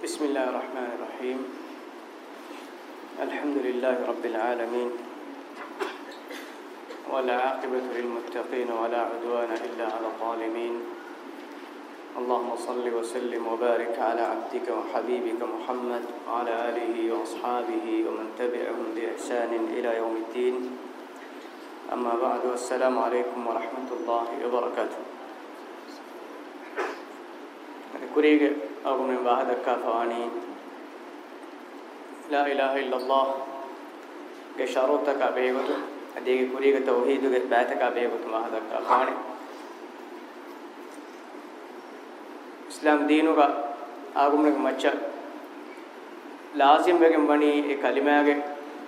بسم الله الرحمن الرحيم الحمد لله رب العالمين عاقبة للمتقين ولا عدوان إلا على الظالمين اللهم صل وسلم وبارك على عبدك وحبيبك محمد وعلى آله وأصحابه ومن تبعهم بإحسان إلى يوم الدين أما بعد والسلام عليكم ورحمة الله وبركاته أو من بعدك فواني لا إله إلا الله شروطك بيغتو أديك كريك توحيدك باتك بيغتو ما هدك فواني إسلام دينك ආගමනක මච්ච ලාසිම් වගේ මණී ඒ කලිමාගේ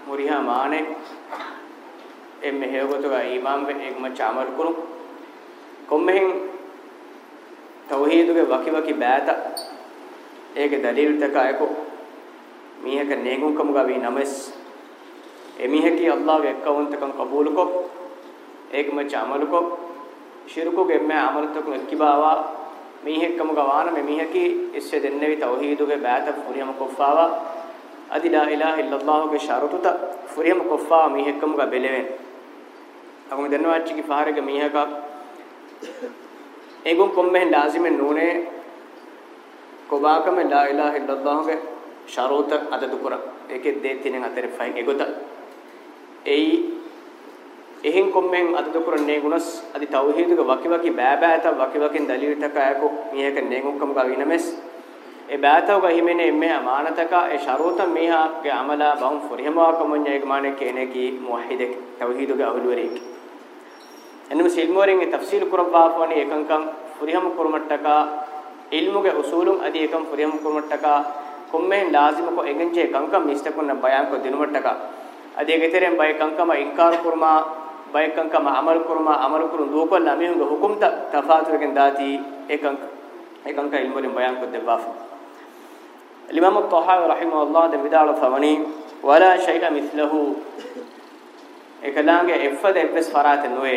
මුරිහා මානේ එම්මෙ හේවතුගා ඊමාම් වේ එක් මච්ච අමල් කුරු කොම්මෙහින් තවහීදුගේ වකි වකි බෑත ඒකේ දලීල් තක අයකෝ මීහක නේගුම් කමුගා වී නමස් එමීහකී අල්ලාහ් එක්කවන්තකම් කබූල් කො ඒකම චාමල් කො ශිරකෝ ගෙම්මේ අමරතකු එක්කිබාවා මීහක කමුගා වාන මේ මීහකී ඉස්සේ දෙන්නේවි තෞහීදුගේ බෑත ෆුරියම කොෆාවා අදි ලා ඉලාහ ඉල්ලල්ලාහුගේ ෂරතුත ෆුරියම කොෆා මීහක කමුගා බෙලෙවෙන් අගොම දන්නවා චිකි ෆාරගේ මීහකක් ඒගොම් කොම්මෙන් ලාසිමෙන් නූනේ කොබාකම ලා ඉලාහ ඉල්ලල්ලාහගේ ෂරූත අදදු කර ඒකේ දේ තිනෙන් අතර ෆයින් එගොත එයි එහෙන් කොම්මෙන් අදදු කරන්නේ ගුණස් අදි තවහීදුක වකි වකි බෑ බෑත වකි වකින් දලීලතක අයකෝ මීයක නේගොක්කම ගවිනමස් ඒ බෑතව ගහිමනේ මේ අමානතක ඒ ෂරූත මීහාගේ අමලා බවුන් ෆොරිහමවා කොමන්නේ ගමානේ කේනේකි මුවහීදක තවහීදුක අහුලුවරේක එන්නම සිල්මෝරෙන් ඒ තෆ්සීල් කුරබ්බා ෆෝනේ එකංකම් ෆොරිහම කුරමට්ටකා ilmuge usulum adi ekam furiyam kurmattaka kummen lazim ko egenje kankam mistakunna bayan ko dinumattaka adi egeteren bay kankama inkar kurma bay kankama amal kurma amal kurun dukolla mehunga hukumta tafaturagen dati ekanka ekanka ilmulim bayan ko debaf الإمام الطحاوي رحمه الله ده بدال فمني ولا شيء مثله එකලාගේ එෆද එෆස් ෆරාත නොවේ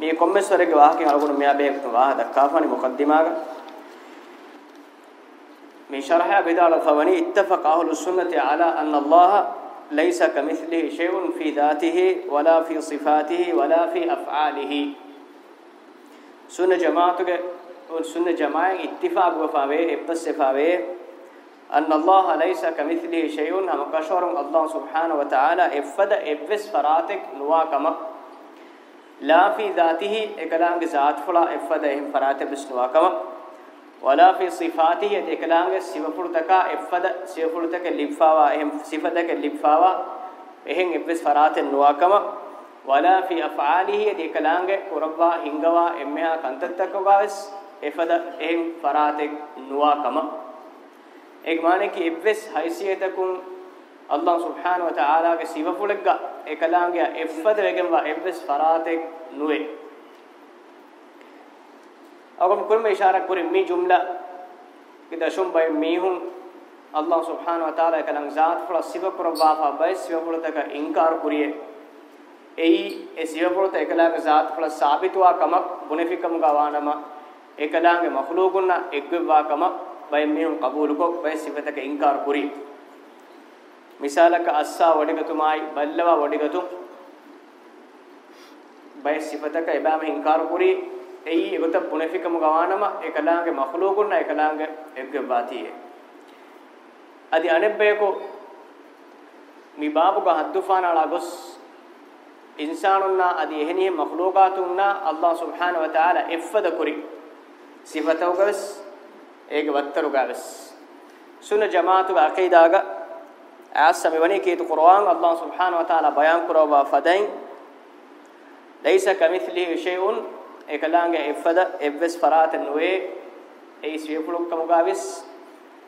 මේ කොම්මස් වරගේ වාහකේ අරගෙන මෙයා bake වාහ දක්කාපනි මොකද්දිමාගා من شرح عقيدة الفوني اتفق أهل السنة على أن الله ليس كمثله شيء في ذاته ولا في صفاته ولا في أفعاله سنة جماعة والسنة جماعة اتفاق وفاوي ابتس فاوي أن الله ليس كمثله شيء هم كشور الله سبحانه وتعالى افد افس فراتك نواكما لا في ذاته اكلام ذات فلا افد هم فراتك بس نواكمك ولا في صفاته يتكلامه سيفولتك افد سيفولتك لبفاوا اهم صفدك لبفاوا اهم ابس فرات النواكم ولا في افعاله يتكلامه قربا هنگوا امها كنتتك غاس افد اهم فرات النواكم ایک معنی کہ ابس حیثیتکم اللہ سبحانہ و تعالی کے سیفولک اکلامه افد وگم وا ابس فرات نوئ اگم کل میں اشارہ کرے می جملہ کہ دشم بے می ہوں اللہ سبحانہ و تعالی کلام ذات فلا سیو پر وافا بے سیو پر تک انکار کریے ای ای سیو پر تک کلام ذات فلا ثابت وا کمک بنفکم گا وانما එකලාගේ මහලෝගුණ එක්වවාකම බය මෙම් කබූලකෝ බය සිවතක ඉන්කාර කුරි මිසාලක අස්සා වඩිගතුමයි බල්ලවා වඩිගතු බය සිවතක එබෑම ඉන්කාර කුරි එයි එගොත පුණෙෆිකම ගවානම එකලාගේ මහලෝකුන්න එකලාගේ එක්ගේ වාතියේ අදි අනෙබ්බේකෝ මි බාබු ගහද්දුෆානාලා ගොස් ඉන්සානුන්නා අදි එහෙනිය මහලෝකාතුන්නා අල්ලාහ් සුබ්හානහු වතාලා එෆ්ෆද කුරි සිෆතවගස් ඒක වත්තරුගස් සුන ජමාතු අකීදාග ආසම වනේ කේතු කුර්ආන් අල්ලාහ් සුබ්හානහු වතාලා බයන් කරවා ෆදයින් ලයිස කමිස්ලිහි ෂයිඋන් ekalaange effada evves farate nuwe ei siyefuluk kamugavis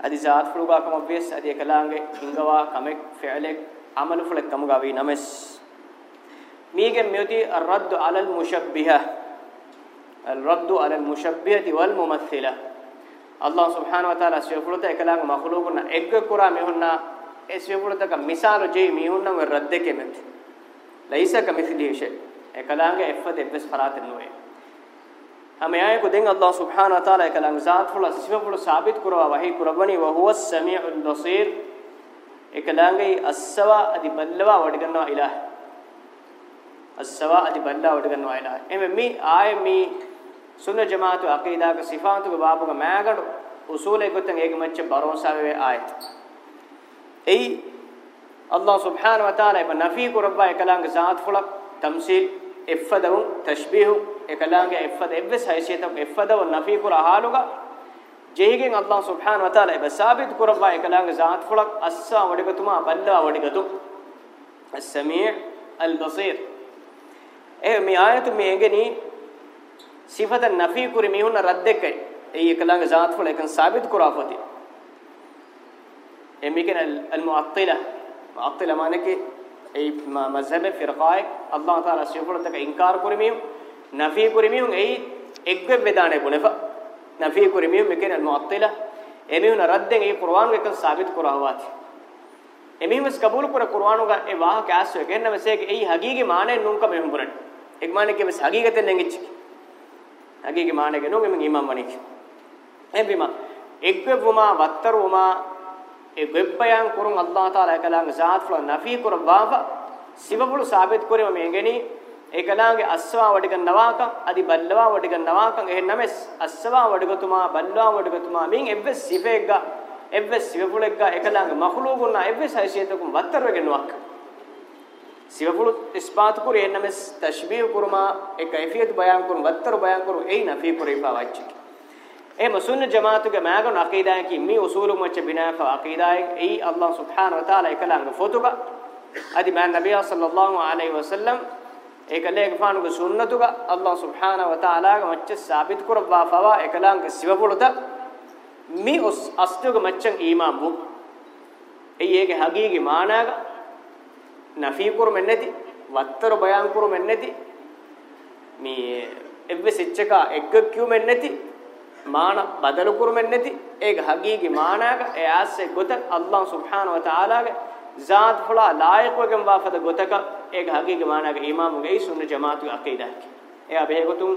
adi zaat fuluga kamabes adi ekalaange ingawa kamek fi'lek amal fulek kamugavi names ميجن ميوتي الرد على المشبهة الرد على المشبهة والممثلة الله سبحانه وتعالى سيفلت اكلام مخلوقنا اگ قرا ميهنا اسيفلت کا مثال جي ميهنا رد کے مت ليس كمثله شيء اكلام کے افد ابس فرات نوئے ہم یہ کو دین اللہ سبحانہ و تعالی کلام ذات فلا صفہ فلا ثابت کروا وہی قربانی وہ هو السمیع البصیر එකලාංගයි අස්සවා අදි බල්ලවා වඩ ගන්නවා ඉලාහ අස්සවා අදි බල්ලවා වඩ ගන්නවා ඉලාහ එමෙ මේ ආයේ මේ සුන්න ජමාතු අකීදාක සිෆාතුක බාබුක මෑගඩු උසූලේ ගොතන් ඒක මච්ච බරෝසාවේ ආයේ එයි අල්ලාහ් සුබ්හානහු වතාලා ඉබ නෆී කුරබ්බා එකලාංග ذات ෆලක් තම්සීල් එෆදවු තෂ්බීහු ekalaange effada evves haysiyata effada wal nafi kur ahaluga jehigen allah subhanahu wa taala eba sabit kurwa ekalaange zaat fulak assa wadigatuma balla wadigatu as-sami' al-basir eh mi ayatu mi engeni sifata nafi kuri mi hunna raddekai ei ekalaange zaat fulak ekan sabit kurafati emiken al-mu'attila mu'attila manake ei mazhab firqaik allah taala sifulata ka inkar kurimi නෆී කුරිමියුන් එයි එක්ගෙ වේදානේ ගුණෙපා නෆී කුරිමියුන් මෙකෙන මුඅත්තිලා එමිහුන රද්දෙන් ඒ කුර්ආන් එක සාබිත කරවවාති එමිහුස් කබූල් කර කුර්ආන් උගා ඒ වාහ කෑස් වෙගෙන මෙසේක එයි හගීගේ මානේ නුන්ක මෙහුම් පුරණ එක් මානේ කෙමස් හගීගතෙන් නැගිච්චි හගීගේ මානේ ගෙනුම් එමින් ඊමම් වණික් එබිම එක්ගෙ වුමා වත්තර වුමා ඒ වෙබ්බයන් කුරුන් අල්ලාහ් තාලා කලංග සාත් flow නෆී කුර බාබා සිබබුල් සාබිත කරෙම මේගෙනී ඒකලාගේ අස්සවා වඩික නවාක අදි බල්ලවා වඩික නවාක එහෙන්නමස් අස්සවා වඩිකතුමා බල්ලවා වඩිකතුමා මින් එබ්බෙ සිෆේග්ග එබ්බෙ සිවපුලෙග්ග ඒකලාගේ මහලුගුණ එබ්බෙ සයිසියතකුම් වත්තර වෙගෙනවක් සිවපුලු ඉස්පාත් කුර එහෙන්නමස් තෂ්බීහ් කුරුමා ඒක එෆියත් බයන් කුරු වත්තර බයන් කුරු එයි නෆී කුරීපා වච්චි එහෙම සුන්න ජමාතුගේ මෑගන අකීදායන් කි මේ උසූලු මච්ච බිනාක අකීදායන් එයි අල්ලාහ් සුබ්හානහු වතාලා ඒකලාගේ ෆොතුග අදි මෑ නබිය සල්ලල්ලාහු අලයිහි වසල්ලම් ඒකලේක ෆානුක සුන්නතුක අල්ලාහ් සුබ්හානහු වතාලාගේ මච්ච සාබිත් කරවා ෆවා ඒකලාංග සිවපුලත මි ඔස් අස්තුක මච්චන් ඊමාම් වූ ඒයේගේ හගීගේ මානාග නෆී කරු මෙන්නේති වත්තර බයන් කරු මෙන්නේති මේ එබ්බෙ සෙච්චක එක්ක කියු මෙන්නේති මාන බදල කරු මෙන්නේති ඒක හගීගේ මානාග ඒ ආස්සේ ගොත අල්ලාහ් සුබ්හානහු වතාලාගේ ذات فلا لائق وگم وافد گوتک ඒක හගීගේ මානාගේ ඊමාමුගේ සුන්න ජමාතුගේ අකීදා එයා බෙහෙගතුන්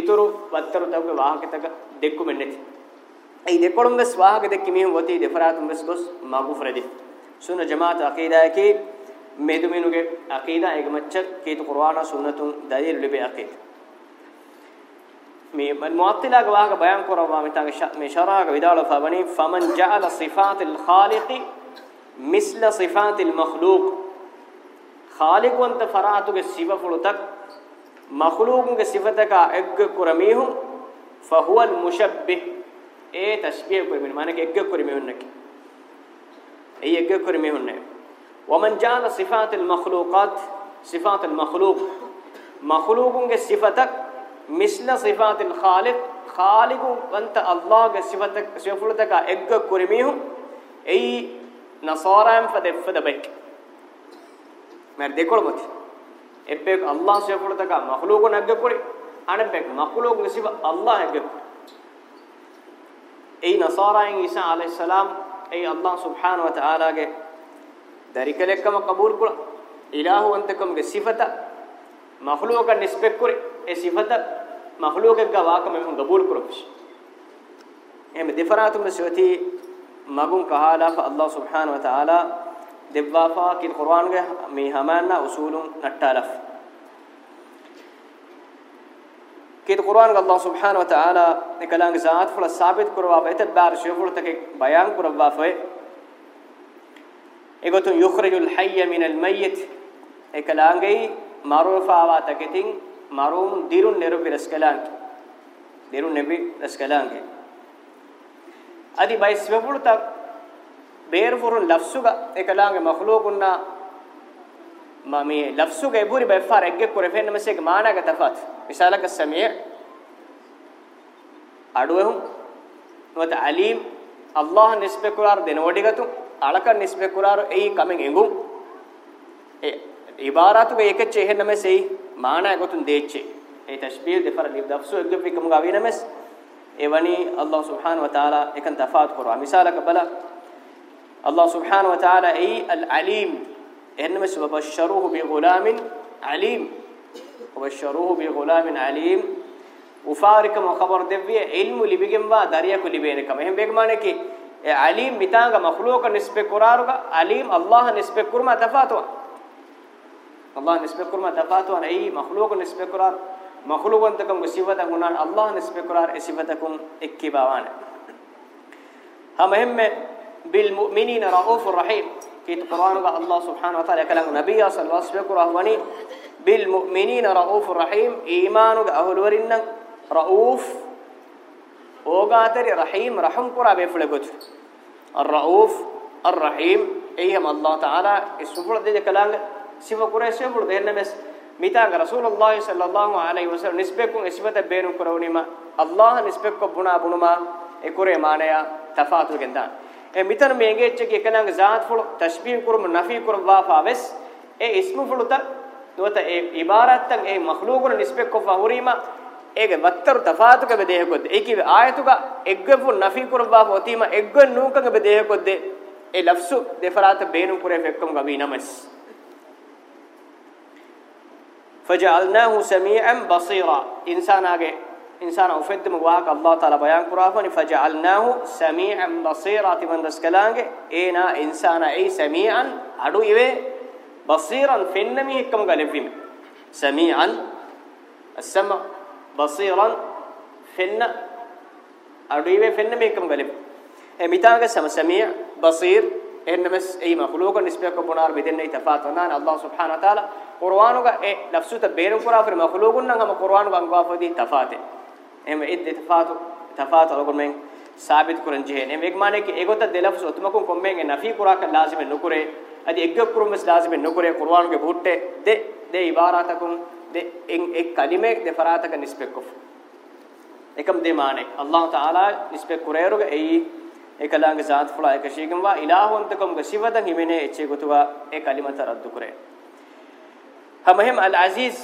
ඉතුරු වත්තර තවගේ වාහකතක දෙක්කු මෙන්නේති ඒ දෙකොළුම් වෙස් වාහක දෙක්කි මෙහෙම වතී දෙපරාතුම් වෙස් ගොස් මගුෆරදි සුන්න ජමාත අකීදා කි මේදු මිනුගේ අකීදා ඒක මච්ච කීතු කුර්ආනා සුන්නතුන් දලීල් ලිබේ අකීදා මේ මුවත්තිලාගේ වාහක බයන් කරවා මෙතන මේ ශරාග විදාලා ෆබනි ෆමන් ජഅල සිෆාතිල් ඛාලිකි මිස්ල සිෆාතිල් මඛ්ලූක් خالق وانت فراتوගේ සිවෆුලතක් مخلوقුගේ සිවතක එග්ග කුරමීහු فہو المشبہ اے تشبیہ කුරමීන মানে එග්ග කුරමීහුන්නකි ඒ එග්ග කුරමීහුන්නේ ومن جعل صفات المخلوقات صفات المخلوق مخلوقුගේ تک مثل صفات الخالق خالق وانت اللهගේ اگ සිවෆුලතක එග්ග කුරමීහු اي نصارى فدفد بیک mer dekol moti ebbe allah se pulu taka makhluq nagge kore ane be makhluq nisib allah nagge ei nasara en isa alayhi salam ei allah subhanahu wa taala ge darikalekam qabul kula ilahu antakam ge sifata makhluq ka nisbek kore e sifata makhluq ga waqa me hum qabul kuro em defaratu me sewati magun kahala fa allah subhanahu wa taala دبافا كي القرآن جه مي همانا أصول نتالف كي القرآن الله سبحانه وتعالى كلام ذات فلا ثابت كروا بيت بار شفر تك بيان كروا فه إيجوتون يخرج الحي من الميت كلام جي معروف آوا تكتين معروف ديرون نيرو برسكلان ديرون نبي رسكلان جي أدي باي سبب تك ಬೇರ್ಫುರುನ್ ಲಫ್ಸುಗ ಎಕಲಾಂಗೆ ಮಖ್ಲೂಗುನ್ನ ಮಮಿ ಲಫ್ಸುಗ ಎಬುರಿ ಬಫಾರ್ ಎಗ್ಗೆ ಕುರೆಫೆನ್ ಮಸೆಗೆ ಮಾನಾಗ ತಫಾತ್ ಮಿಸಾಲಕ ಸಮೀ ಅಡುವೆಹುಂ නොත අලීම් අල්ලාහ් නිස්බෙකුලාර දෙනෝඩිගතු අලක නිස්බෙකුලාර එයි කමෙන් එඟුම් ඒ ඉබාරාතු මේක චේහෙ නමෙසෙයි මානා ගොතුන් දෙච්චේ ඒ තස්බීහ් දෙපර ලිබ්දෆ්සු එක්ගෙපිකම ගාවිනමස් එවනි අල්ලාහ් සුබ්හාන ව තාලා එකන් තෆාත් කරවා මිසාලක බලා الله سبحانه وتعالى أي العليم إنما وبشروه بغلام عليم وبشروه بغلام عليم وفارق ما خبر دبي علم اللي بيجمع با داريا كل بينك مهم بيجمعنا كي عليم متاعك مخلوق نسبة كرارك عليم الله نسبة كرما تفاتوا الله نسبة كرما تفاتوا أي مخلوق نسبة كرار مخلوق أنتكم قصيبة هنا الله نسبة كرار إصيبتكم إكباوان هم مهم بالمؤمنين رؤوف الرحيم في القرآن قال الله سبحانه وتعالى كلام نبي صلى الله عليه وسلم رهوني بالمؤمنين رؤوف الرحيم إيمان أهل ورنا رؤوف وقاتري رحيم رحم قرى بفلقوت الرؤوف الرحيم أيهم الله تعالى السفر دي كلام سيف قرى سيف دين مس ميتا رسول الله صلى الله عليه وسلم نسبكم اسمة بينكم رونما الله نسبكم بنا بنما اكوري مانيا تفاتو جندان e mitan menge echeki ekanang zaat fulu tashbih kurum nafi kurum wafa ves e ismu fulu ta nuwata e ibarat tan e makhluqun nisbek ko fahurima ege wattaru tafaatu ke bedehe kodde eki ayatu ka egge fu nafi kurum wafa otima egge nuka ke bedehe kodde e lafsu defarat beenu kure fekkum gabi namas فجعلناه سميعا بصيرا انسان اگے انسان او فد مواهق الله تعالى بيان قرافن فجعلناه سميعا بصيرا تمن رسكلانگه اينا انسان اي سميعا ادو يوي إيوه، بصيرا فنمي حكم غلفيم سميعا السمع بصيرا فن ادو يوي إيوه فنمي حكم غلف اميتاگه إيه سم سميع بصير انمس اي مخلوق نسبه بنار بدني تفات ونان الله سبحانه وتعالى قرانوگه اي لفظه بيرو قرافن مخلوق نغم قرانوگه انغافدي تفاته එහෙම ඉද් ඉතෆාතු තෆාතු අලගොන් මෙන් සාබිත් කරන් ජෙහෙන එහෙම එක් මානේ කි ඒගොත දෙලෆ්ස් ඔතුමකුන් කොම්මෙන් නෆී කුරාක ලාසිම නුකුරේ අදි එක්ග කුරුමස් ලාසිම නුකුරේ කුර්ආනුගේ බුට්ටේ දෙ දෙ ඉබාරාතකුන් දෙ එක් කලිමේ දෙ ෆරාතක නිස්පෙක්කොෆ් එකම් දෙ මානේ අල්ලාහ් තාලා නිස්පෙක් කුරේරුග එයි එකලාගේ සාත් ෆුලා එකශීගම් වා ඉලාහොන්තකම් ගසිවතන් හිමිනේ එච්චේ ගොතුවා ඒ කලිමත රද්දු කරේ හමහෙම් අල් අසීස්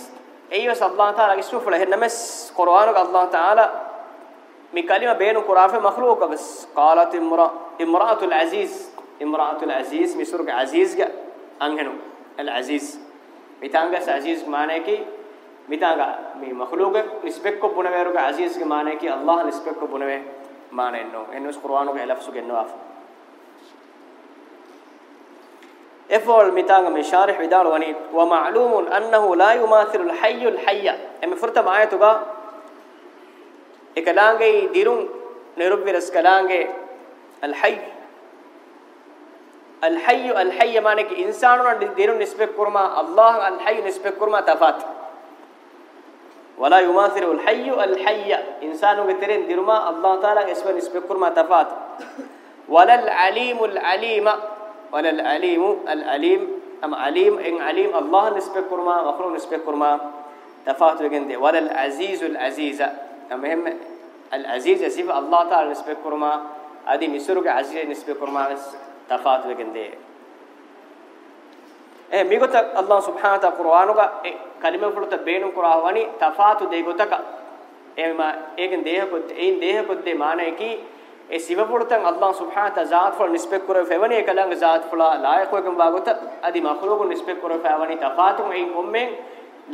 ايوس الله تعالى يسوف له نمس قران الله تعالى من كلمه بين قرافه مخلوق بس قالت امراه امراه العزيز امراه العزيز مسرق عزيز انهنو العزيز ميتانغا عزيز معنی کی ميتانغا می مخلوق نسبت کو بنوے رگ كي کے معنی کی اللہ نسبت کو بنوے معنی نو انس قران افول ميتانغ مي شارح ودال وني ومعلوم انه لا يماثل الحي الحي ام فرت معيتوغا اكلانغي ديرون نيروبيرس كلانغي الحي الحي الحي مانك انسان ديرون نسبه كورما الله الحي نسبه كورما تفات ولا يماثل الحي الحي انسان بترين ديرما الله تعالى اسم نسبه كورما تفات ولا العليم العليمه ولا العليم العليم أم عليم إن عليم الله نسبة كرما مخلوق نسبة كرما تفاوت بجندي ولا العزيز العزيزة المهم العزيز صفة الله تعالى نسبة كرما أدي مسرق عزيز نسبة كرما تفاوت بجندي إيه ميقول الله سبحانه وتعالى قرآنه إيه، كلمة فلوت بينه قرآنه تفاوت ده يقول تك إيه ما إيه جنديه كده إيه جنديه كده معناه كي ඒ සිවපොරතන් අල්ලාහ් සුබ්හානහු තාලා ෆොල් නිස්පෙක් කරව ෆෙවනේ කලංග ذات ෆොලා ලායකෝගම් වාගොත අදි මඛලුගු නිස්පෙක් කරව ෆෙවනේ තෆාතුම් එයින් ඔම්මෙන්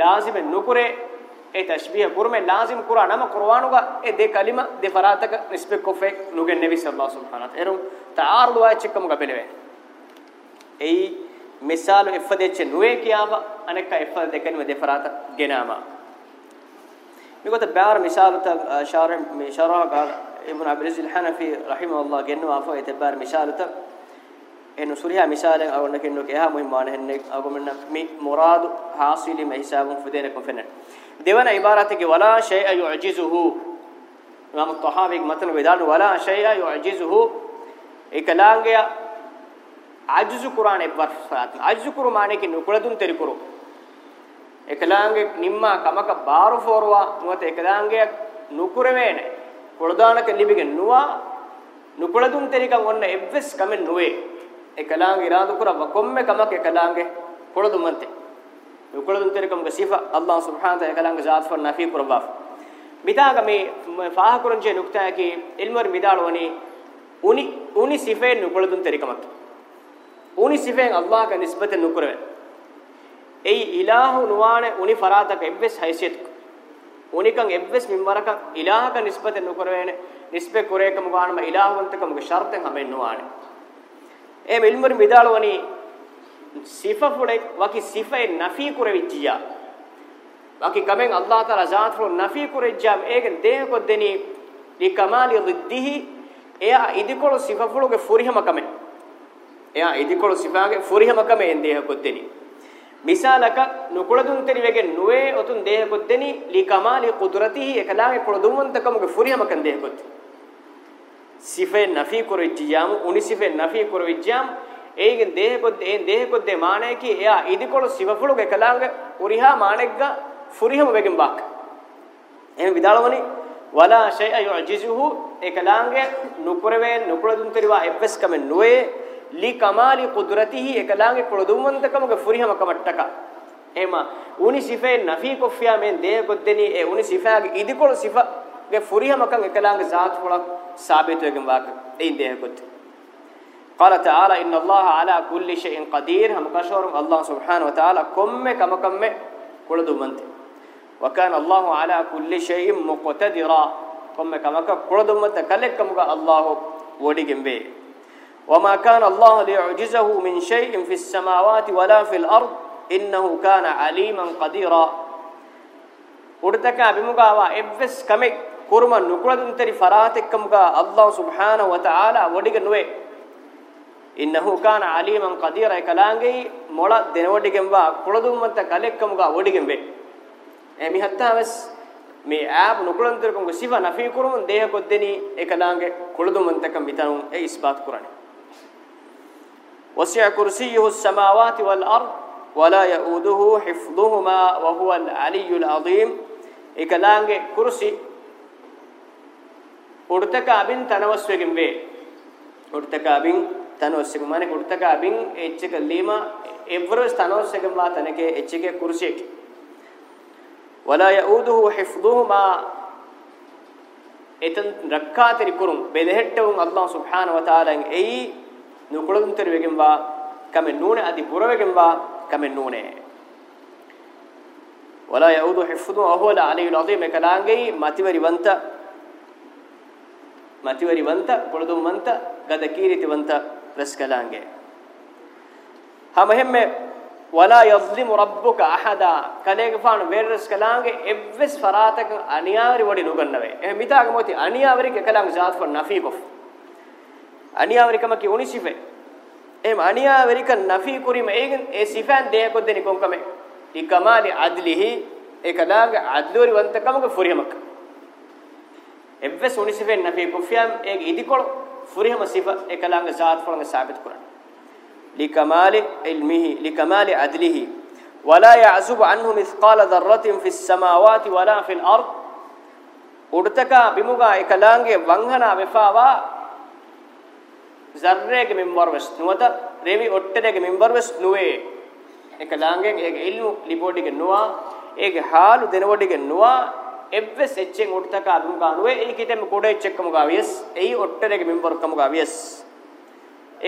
ලාසිම නුකුරේ ඒ තෂ්බීහ කුර්මේ ලාසිම කුරා නම කුර්ආනුග ඒ දෙ කලිම දෙ ෆරාතක නිස්පෙක් කොෆේ නුගෙන් නෙවි සල්ලාහ් සුබ්හානහු එරු තාර්ලු ආච්චකම ගබෙලවේ එයි මිසාලු එෆදෙච්ච නුවේ කියාව අනෙක් එෆද දෙකනිම දෙ ෆරාත ගෙනාම මේකට බාර මිසාලු තා ශාරම් මේ ශාරා ابن عبد العزيز الحنفي رحمه الله جنوا فو اعتبار مثالته انه سوريا مثالا او انك انه كها مهم وانا هنك او من مراد حاصل ما حساب فدينكم فنن ديوانا عبارتك ولا شيء يعجزه امام الطحاوي متن ودان ولا شيء يعجزه اكلانگیا عجز قران ابر فرات عجز قران معنی کہ نکلدن تیری کرو اکلانگ نما کمک بارو فوروا نوت اکلانگ نکرمے نے පොළදානක ලිබිගෙන් නුවා නුකුලදුන් තෙරිකන් ඔන්න එව්ස් කමෙන් නුවේ එකලාංගේ ඉරාදු කරව කොම්මෙ කමක එකලාංගේ පොළදුමන්තේ නුකුලදුන් තෙරිකම්ගේ සිෆා අල්ලාහ් සුබ්හානහු තාලා එකලාංගේ ذات ෆර් නෆී කුරබාෆ් මිදාග මේ ෆාහ කුරන්ජේ නුක්තයකි ඉල්මර් මිදාලවනි උනි උනි සිෆේ නුකුලදුන් තෙරිකමත් උනි සිෆෙන් අල්ලාහ් ක නිස්බත නුකරවේ ඒ ඉලාහ් නුවානේ උනි ෆරාතක එව්ස් හයිසියත් උනිකන් එබ්වස් මින්වරකන් ඉලාහක නිස්බත නුකරවේනේ නිස්බේ කුරේකම ගානම ඉලාහවන්තකම ෂර්තෙන් හමෙන්නවානේ ඒ මිල්මර් මිදාලවනි සිෆෆුලේ වකි සිෆේ නෆී කුරවිච්චියා වකි කමෙන් අල්ලාහ තාලා ذاتු නෆී කුරෙජ්ජාම් ඒකෙන් දේහ කොද්දෙනි ලිකමාලි රිද්දිහි එයා ඉදිකොළ සිෆෆුලගේ ෆුරිහම කමෙන් එයා ඉදිකොළ සිෆාගේ ෆුරිහම කමෙන් දේහ කොද්දෙනි මිසාලක නුකුලදුන් තෙරිවෙගේ නුවේ ඔතුන් දේහකොත් දෙනි ලිකමාලි කුදරතිහි එකලාගේ කුලදුන්වන්තකමගේ ෆුරියමකන් දේහකොත් සිෆේ නෆී කරවිච්චියාම උනි සිෆේ නෆී කරවිච්චියාම ඒගෙන් දේහකොත් ඒ දේහකොත් දේ මානෙකි එයා ඉදිකොළ සිවෆුලුක එකලාගේ උරිහා මානෙග්ග ෆුරිහම වෙගෙන් බක් එහෙම විදාලවනි වලා ෂය් යුජිසුහු එකලාගේ නුකරවේ නුකුලදුන් තෙරිවා එබ්බස් කම නුවේ ලිකමාලි කුද්රතිහි එකලාගේ කුලදුම්වන්තකමගේ ෆුරිහම කමට්ටක එම උනි සිෆේ නෆී කොෆියා මෙන් දේ කොද්දෙනි ඒ උනි සිෆාගේ ඉදිකොල සිෆාගේ ෆුරිහමකන් එකලාගේ ذات කුලක් සාබිත වෙගම් වාක දෙයින් දේ කොත් قال تعالى ان الله على كل شيء قدير هم كشور الله سبحانه وتعالى كم كم كم කුලදුම්වන්ත وكان الله على كل شيء مقتدرا كم كم කුලදුම්වන්ත කලෙක්කමුග الله වඩිගෙම්බේ وما كان الله ليعجزه من شيء في السماوات ولا في الأرض إنه كان عليما قديرا ورتكاب أبمغا إبس كمك كرما نقرد تري فراتك كمغا الله سبحانه وتعالى وديك نوي إنه كان عليما قديرا كلانجي مولا دنوديكم با كردوم مت كلك كمغا وديكم بي أمي حتى بس مي اب මේ ඈබ් නුකුලන්තරකම් සිව නෆී කුරුම් දේහ කොද්දෙනි එකලාගේ كم විතනු ඒ ඉස්පාත් කරන්නේ وسع كرسيه السماوات والأرض ولا يؤوده حفظهما وهو العلي العظيم إكلانج كرسي ارتكابين تنوسوكم بي ارتكابين تنوسكم مانك ارتكابين اتشك الليما إفرس في جنبه تنك اتشك كرسي ولا يؤوده حفظهما එතන රක්කාතරි කුරුම් බෙලහෙට්ටවුන් الله سبحانه وتعالى එයි nu kulum ter wegen wa kame nuune adi bura wegen wa kame nuune wala yaudu hifdhu wa huwa al-ali al-azim kalangai matiwari wanta matiwari wanta kuludum wanta gada kiriti wanta ras kalange ha muhimme wala yazlimu rabbuka ahada kalege faanu verres kalange evves faratak aniyari wadi nugannave eh mitaga moti aniyari ke kalang zaat for nafi kof අනියාවරිකම කි උනි සිෆේ එහෙම අනියාවරික නෆී කුරිම again ඒ සිෆාන් දෙය කොද්දෙනි කොංකමේ ඉකමාලි අද්ලිහි ඒකදාගේ අද්ලෝරි වන්තකමගේ ෆුරියමක එබ්බෙ සුනිසිෆෙන් නබි කුෆියම් ඒ ඉදිකොළ ෆුරිහම සිෆ එකලංග ذات ෆලංග සාබිත කරන ලිකමාලි ඉල්මිහි ලිකමාලි අද්ලිහි ولا يعزب عنه مثقال ذره في السماوات ولا في الارض උඩතක බිමුගා එකලංගේ වංහනා වෙපාවා zarrege minbarwes nuwata revi otterege minbarwes nuwe එක ලාංගෙන් ඒක ඉල්මු ලිබෝඩික නුවා ඒක හාලු දෙනවඩික නුවා එව්වෙස් එච්චෙන් උට්තක අරුම් ගානුවේ ඒ කිතෙම code චෙක්කම ගාවියස් එයි ඔට්ටරේක මින්වර්කම ගාවියස්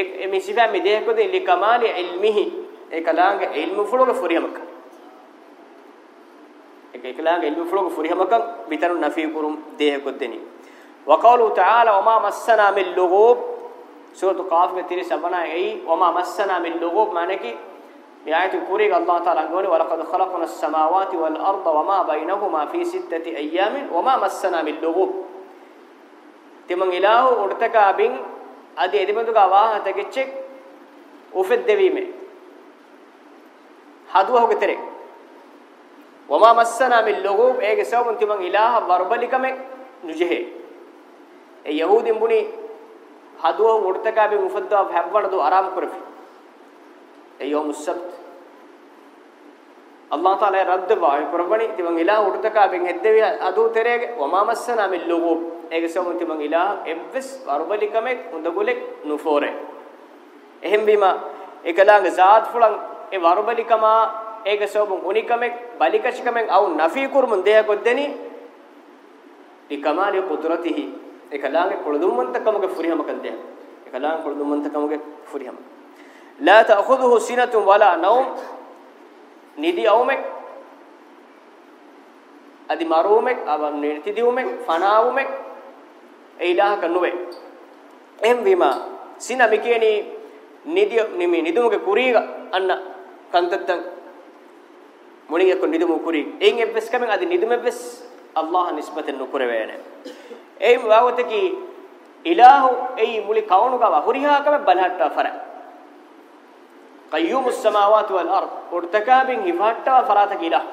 එක් මේ සිවා මේ දෙයකද ලිකමාලි ඉල්මිහි ඒක ලාංගෙ ඉල්මු ෆලෝග ෆුරියමක ඒක ඒක ලාංගෙ ඉල්මු ෆලෝග ෆුරියමක විතරු නෆී කුරුම් දෙයකද දෙනි وقالوا تعالى وما مسنا من لغوب سورة القاف میں تیری سبنا گئی وما مسنا من لغوب معنی کی یہ ایت پوری کہ اللہ تعالی انگونی ولقد خلقنا السماوات والارض وما بينهما في سته ايام وما مسنا من لغوب تیمن الہ اڑتا کا بین ادی ادمند کا واہ تا گچک اوفد دیوی میں حدو ہو گترے وما مسنا من لغوب اے کہ سو من تیمن الہ بربلکم نجہ اے یہودین بونی haduwa murtaka be mufadda habwana du aram kurfi e yawm as-sabt Allah taala radd wa kurbani timan ila murtaka be heddevi adu terege wama massana min lugu ege somun timan ila evvis warbalikamek undagulek nufore ehem bima ekalaang zaat fulan e warbalikama ege somun unikamek balikashikamen au nafi kurmun deya goddeni li kamali qudratihi එකලාගේ කුළුදුම්මන්තකමගේ ෆුරිහමකන්තය එකලාගේ කුළුදුම්මන්තකමගේ ෆුරිහම ලා තඅඛුදුහු සිනතුන් වලා නවුම් නිදි අවුමෙක් අදි මරෝමෙක් අවන් නිති දිවුමෙක් ෆනාවුමෙක් ඒලාහක නොවේ එම් විමා සින මිකේනි නිදි නිමි නිදුමගේ කුරීග අන්න කන්තත්තන් මුණින් එක්ක නිදුම කුරී එයින් එබ්බස් කමෙන් අදි නිදුම එබ්බස් අල්ලාහ නිස්බතෙන් නොකර වේනේ ඒ වාවතකි ඉලාහු ඒ මුලි කවුණුගව හුරිහාකම බලහට්ටා ෆර قيوم السماوات والارض ارتكابين හිවට්ටා ෆරාතක ඉලාහ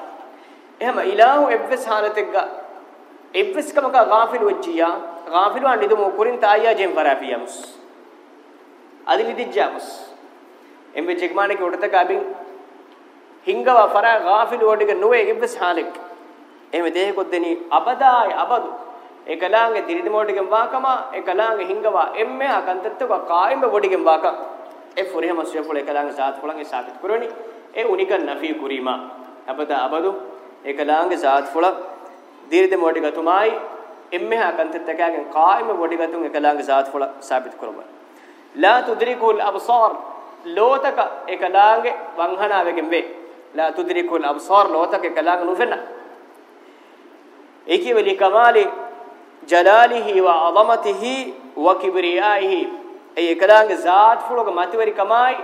එහෙම ඉලාහු එබ්වස් හානතෙක්ග එබ්වස් කමක ගාෆිල් වෙච්චියා ගාෆිල් වන් නිදමු කුරින් තායියා ජෙම් ෆරාපියම්ස් අදි විදිජ්ජාමස් එම්බෙ ජෙග්මානේ උඩතකාබින් හිංගව ෆරා ගාෆිල් වඩික නොවේ එබ්වස් හාලෙක් එහෙම දෙහෙකොත් දෙනි අබදායි අබදු එකලාංගෙ දිරිදමෝටිගෙන් වාකම එකලාංගෙ හිංගවා එම්මෙ අකන්තත්තුක කායිම්බ බොඩිගෙන් වාක ඒ ෆුරිහම සුයපුල එකලාංගෙ සාත් ෆුලංගෙ සාකත් කුරණි ඒ උනික නෆී කුරීමා අපත අබදු එකලාංගෙ සාත් ෆුල දිරිදමෝටිග තුමයි එම්මෙ අකන්තත්තකගෙන් කායිම්බ බොඩිගතුන් එකලාංගෙ සාත් ෆුල සාබිත් කුරබා ලා තුද්රිකුල් අබ්සාර් ලෝතක එකලාංගෙ වංහනාවෙගෙන් වේ ලා තුද්රිකුල් අබ්සාර් ලෝතක එකලාංගෙ නුෆෙන්න ඒකේ වෙලි කමාලේ جلاله وعظمته وكبريائه اي එකලාගේ ذات ෆුලක මතිවරි කමයි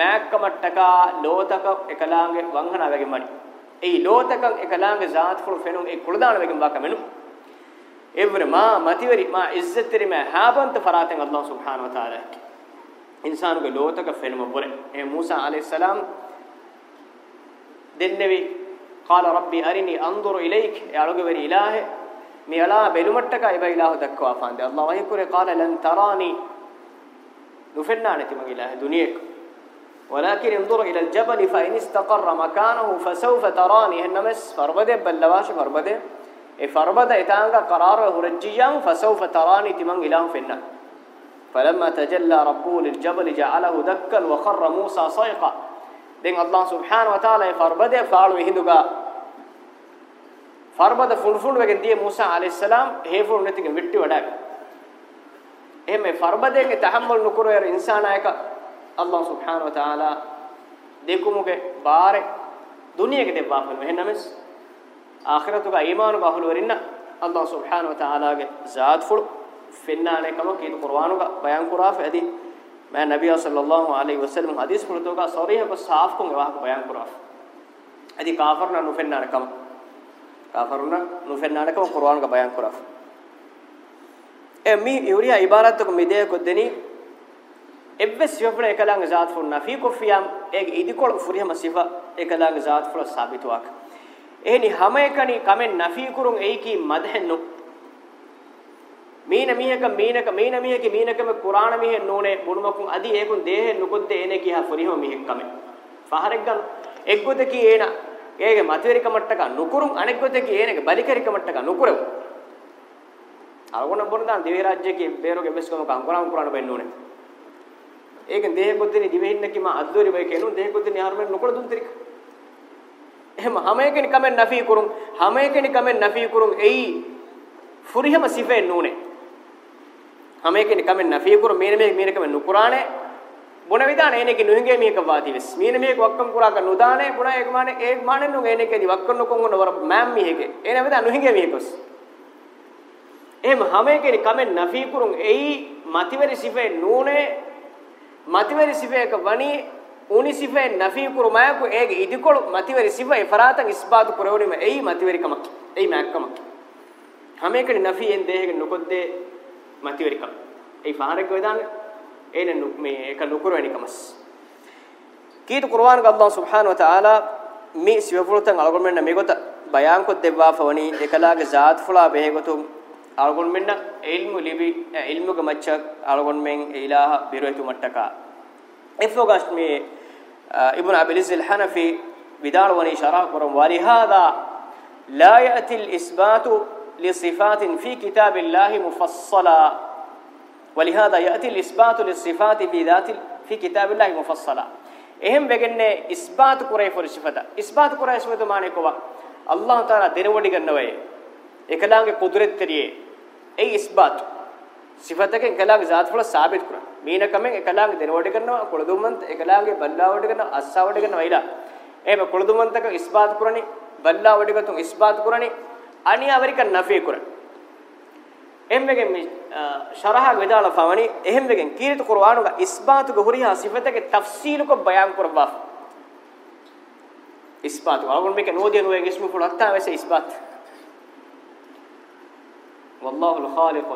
මෑක්කමට්ටකා ලෝතක එකලාගේ වංගනා වගේ මඩි ඒ ලෝතක එකලාගේ ذات ෆුල ෆෙනුම් ඒ කුලදාන වගේ වාක මෙනු එවර මා මතිවරි මා ඉස්සතරි මා හාබන්ත ෆරාතෙන් අල්ලාහ් සුබ්හානහු වතාලා ඉන්සානුගේ ලෝතක ෆෙනුම පුරේ ඒ මූසා আলাইহিස්සලාම් දෙන්නේවි قال ربي ارني انظر اليك يا رجل الاله මෙයලා බෙලුමට්ටකයි دك දක්වා ده الله වහී كره قال لن تراني නුෆෙන්නා عن මගේ ඉලාහ දුනියෙක් ولكن انظر الى الجبل فان استقر مكانه فسوف تراني هنمس فربده بلواش فربده اي فربده اتانغا قرار هرجيان فسوف تراني تمن اله فينا فلما تجلى ربه للجبل جعله دكا وخر موسى صيقا دين الله سبحانه وتعالى فربده فعلوا هندغا ಫರ್ಮದ ಫುಲ್ಫುಲ್ ವೆಗೆ ದಿಯೆ ಮೂಸಾ ಅಲೈಹಿಸ್ಸಲಾಂ ಹೇಫುಲ್ ನೆತಿಗೆ ವಿಟ್ಟಿ ವಡಾಗಿ එහෙම ෆර්බදෙන්ගේ තහම්මුල් නුකර yer ඉන්සානායක අල්ලාහ් සුබ්හානහු වතාලා දෙකුමුගේ බාරෙ දුනියගේ දෙවා කරන එහෙනම්ස් ආඛිරතුක ඊමානු බහුල වරින්න අල්ලාහ් සුබ්හානහු වතාලාගේ ذات ෆුල් ෆින්නානේකම කීත කුර්ආනුක බයන් කුරාෆ ඇදි මෑ නබිය සල්ලල්ලාහු අලයිහි වසල්ලම් හදීස් ෆුල්තුක සරීහ කෝ සාෆ් කෝ ගවාහ බයන් කුරාෆ ඇදි කාෆර්න නුෆින්නානකම ಕಾಫರುನ ನುಫೆನ್ನಾಡಕ ಕುರಾನ್ಗ ಬಯಾನ್ ಕುರಾಫ್ ಎಮ್ಮಿ ಯೂರಿಯಾ ಇಬಾರತ್ ಕು ಮಿದೆ ಕೊದ್ದೆನಿ ಎವ್ವೆ ಸಿಫ್ರ ಏಕಲಾಂಗ ಜಾತ್ ಫುರ್ ನಫಿ ಕುಫಿಯಾಂ ಏಗ ಇದಿಕೊಳ ಫುರಿಹ ಮಸಿಫ ಏಕಲಾಂಗ ಜಾತ್ ಫುರ ಸಾಬಿತುವಾಕ ಏನಿ ಹಮೇಕನಿ ಕಮೆನ್ ನಫಿ ಕುರುಂ ಏಕಿ ಮದಹೆನ್ನು මීන මීහක මීනක මීන මීහක මීනකම කුරාණ මීහෙ නෝනේ බුණුමකුන් අදි ඒකුන් දේහෙ නුකොද්ද එනේ කියා ෆරිහම මීහෙක් කමෙ ෆහරෙක් ගන්න එක්ගොත කී ඒනා ඒගේ මතුවෙරික මට්ටක නුකුරුන් අනෙක් ගොතේ ඒනක බලිකරික මට්ටක නුකුරව අරගොන බොරදාන් දිවි රාජ්‍යකේ බේරෝගේ මෙස්කම කංගරම් පුරාණ බෙන්නුනේ ඒක දේහ ගොතේ දිවෙහින්න කිම අද්දෝරි බයි කෙනු දේහ ගොතේ යාරමෙන් නුකුර දුන් තිරික එහෙම හැම එකනි කමෙන් නැෆී කුරුම් හැම එකනි කමෙන් නැෆී කුරුම් එයි ෆුරිහම සිෆේ නුනේ හැම එකනි කමෙන් නැෆී කුරුම් මේන මේ මේන කමෙන් නුකුරානේ බොන විදාන එනකේ නුහිගේ මේක වාදිවෙස් මීන මේක වක්කම් කුරාක නුදානේ බොන ඒක මානේ ඒ මානේ නුගේ එනකේ දි වක්කම් නොකොන් උන වර මෑම් මිහිගේ එන විදාන නුහිගේ මේකස් එහෙම හැමකේ කමෙන් නෆී කුරුන් එයි මතිවරි සිෆේ නූනේ මතිවරි සිෆේක වනි උනි සිෆේ නෆී කුරු මායකු ඒගේ ඉදිකොළු මතිවරි සිෆේ ඉෆරාතන් ඉස්බාතු කරවලිම එයි මතිවරි කමක් එයි මෑක්කමක් හැමකේ නෆී එන් දේහක නොකොද්දේ මතිවරි කම ඒ ෆාරක වේදානේ එයින නුක්මේ එක නුකුරවණිකමස් කීතු කුර්ආන් ගල්ලා සුබ්හාන වතාලා මේ සිවපුලතන් අලගොල්මෙන්න මේගොත බයංකො දෙවවා ෆවනි එකලාගේ ذات ෆුලා බෙහෙගොතුම් අලගොල්මෙන්න ඉල්මු ලිබි ඉල්මුග මච්චක් අලගොල්මෙන් ඉලාහ බිරොයිතු මට්ටකා එෆෝගස් මේ ඉබ්න අබිලිස් අල් හනෆි විදාල් වනි ශරහ කරම් වලි හාදා ලා යති අල් ඉස්බාතු ලිසිෆාතින් ෆී කිතාබිල්ලාහි මුෆස්සලා ولهذا ياتي الاثبات للصفات في ذات في كتاب الله مفصلا එහෙම් වෙගන්නේ ඉස්බාත් කුරේ ෆොරිසිෆත ඉස්බාත් කුරේ සුවද මානේ කොවා අල්ලාහ් තාලා දෙනවඩි ගන්නවයි එකලාගේ කුදරෙත් තරියේ ඒ ඉස්බාත් සිෆතක එකලාගේ ذات වල සාබිත් කරා මීන කමෙන් එකලාගේ දෙනවඩි ගන්නවා කොළදුම්මන්ත එකලාගේ බල්ලාවඩි ගන්නවා අස්සවඩි ගන්නවා වයිලා එහෙම කොළදුම්මන්තක ඉස්බාත් කරණි බල්ලාවඩි ගතුන් ඉස්බාත් කරණි අනිය අවරික නෆේ කරණි එම්මගෙන් ශරහා වේදාලා ෆවණි එහෙම්මගෙන් කීරිත කුර්ආනුග ඉස්බාතු ගුරිහා සිෆතක තෆ්සීලක බයම් කරවා ඉස්බාතු ආගොන් මේක නෝදියන වේ ගිස්මු පුණත්තා වෙස ඉස්බාත් والله الخالق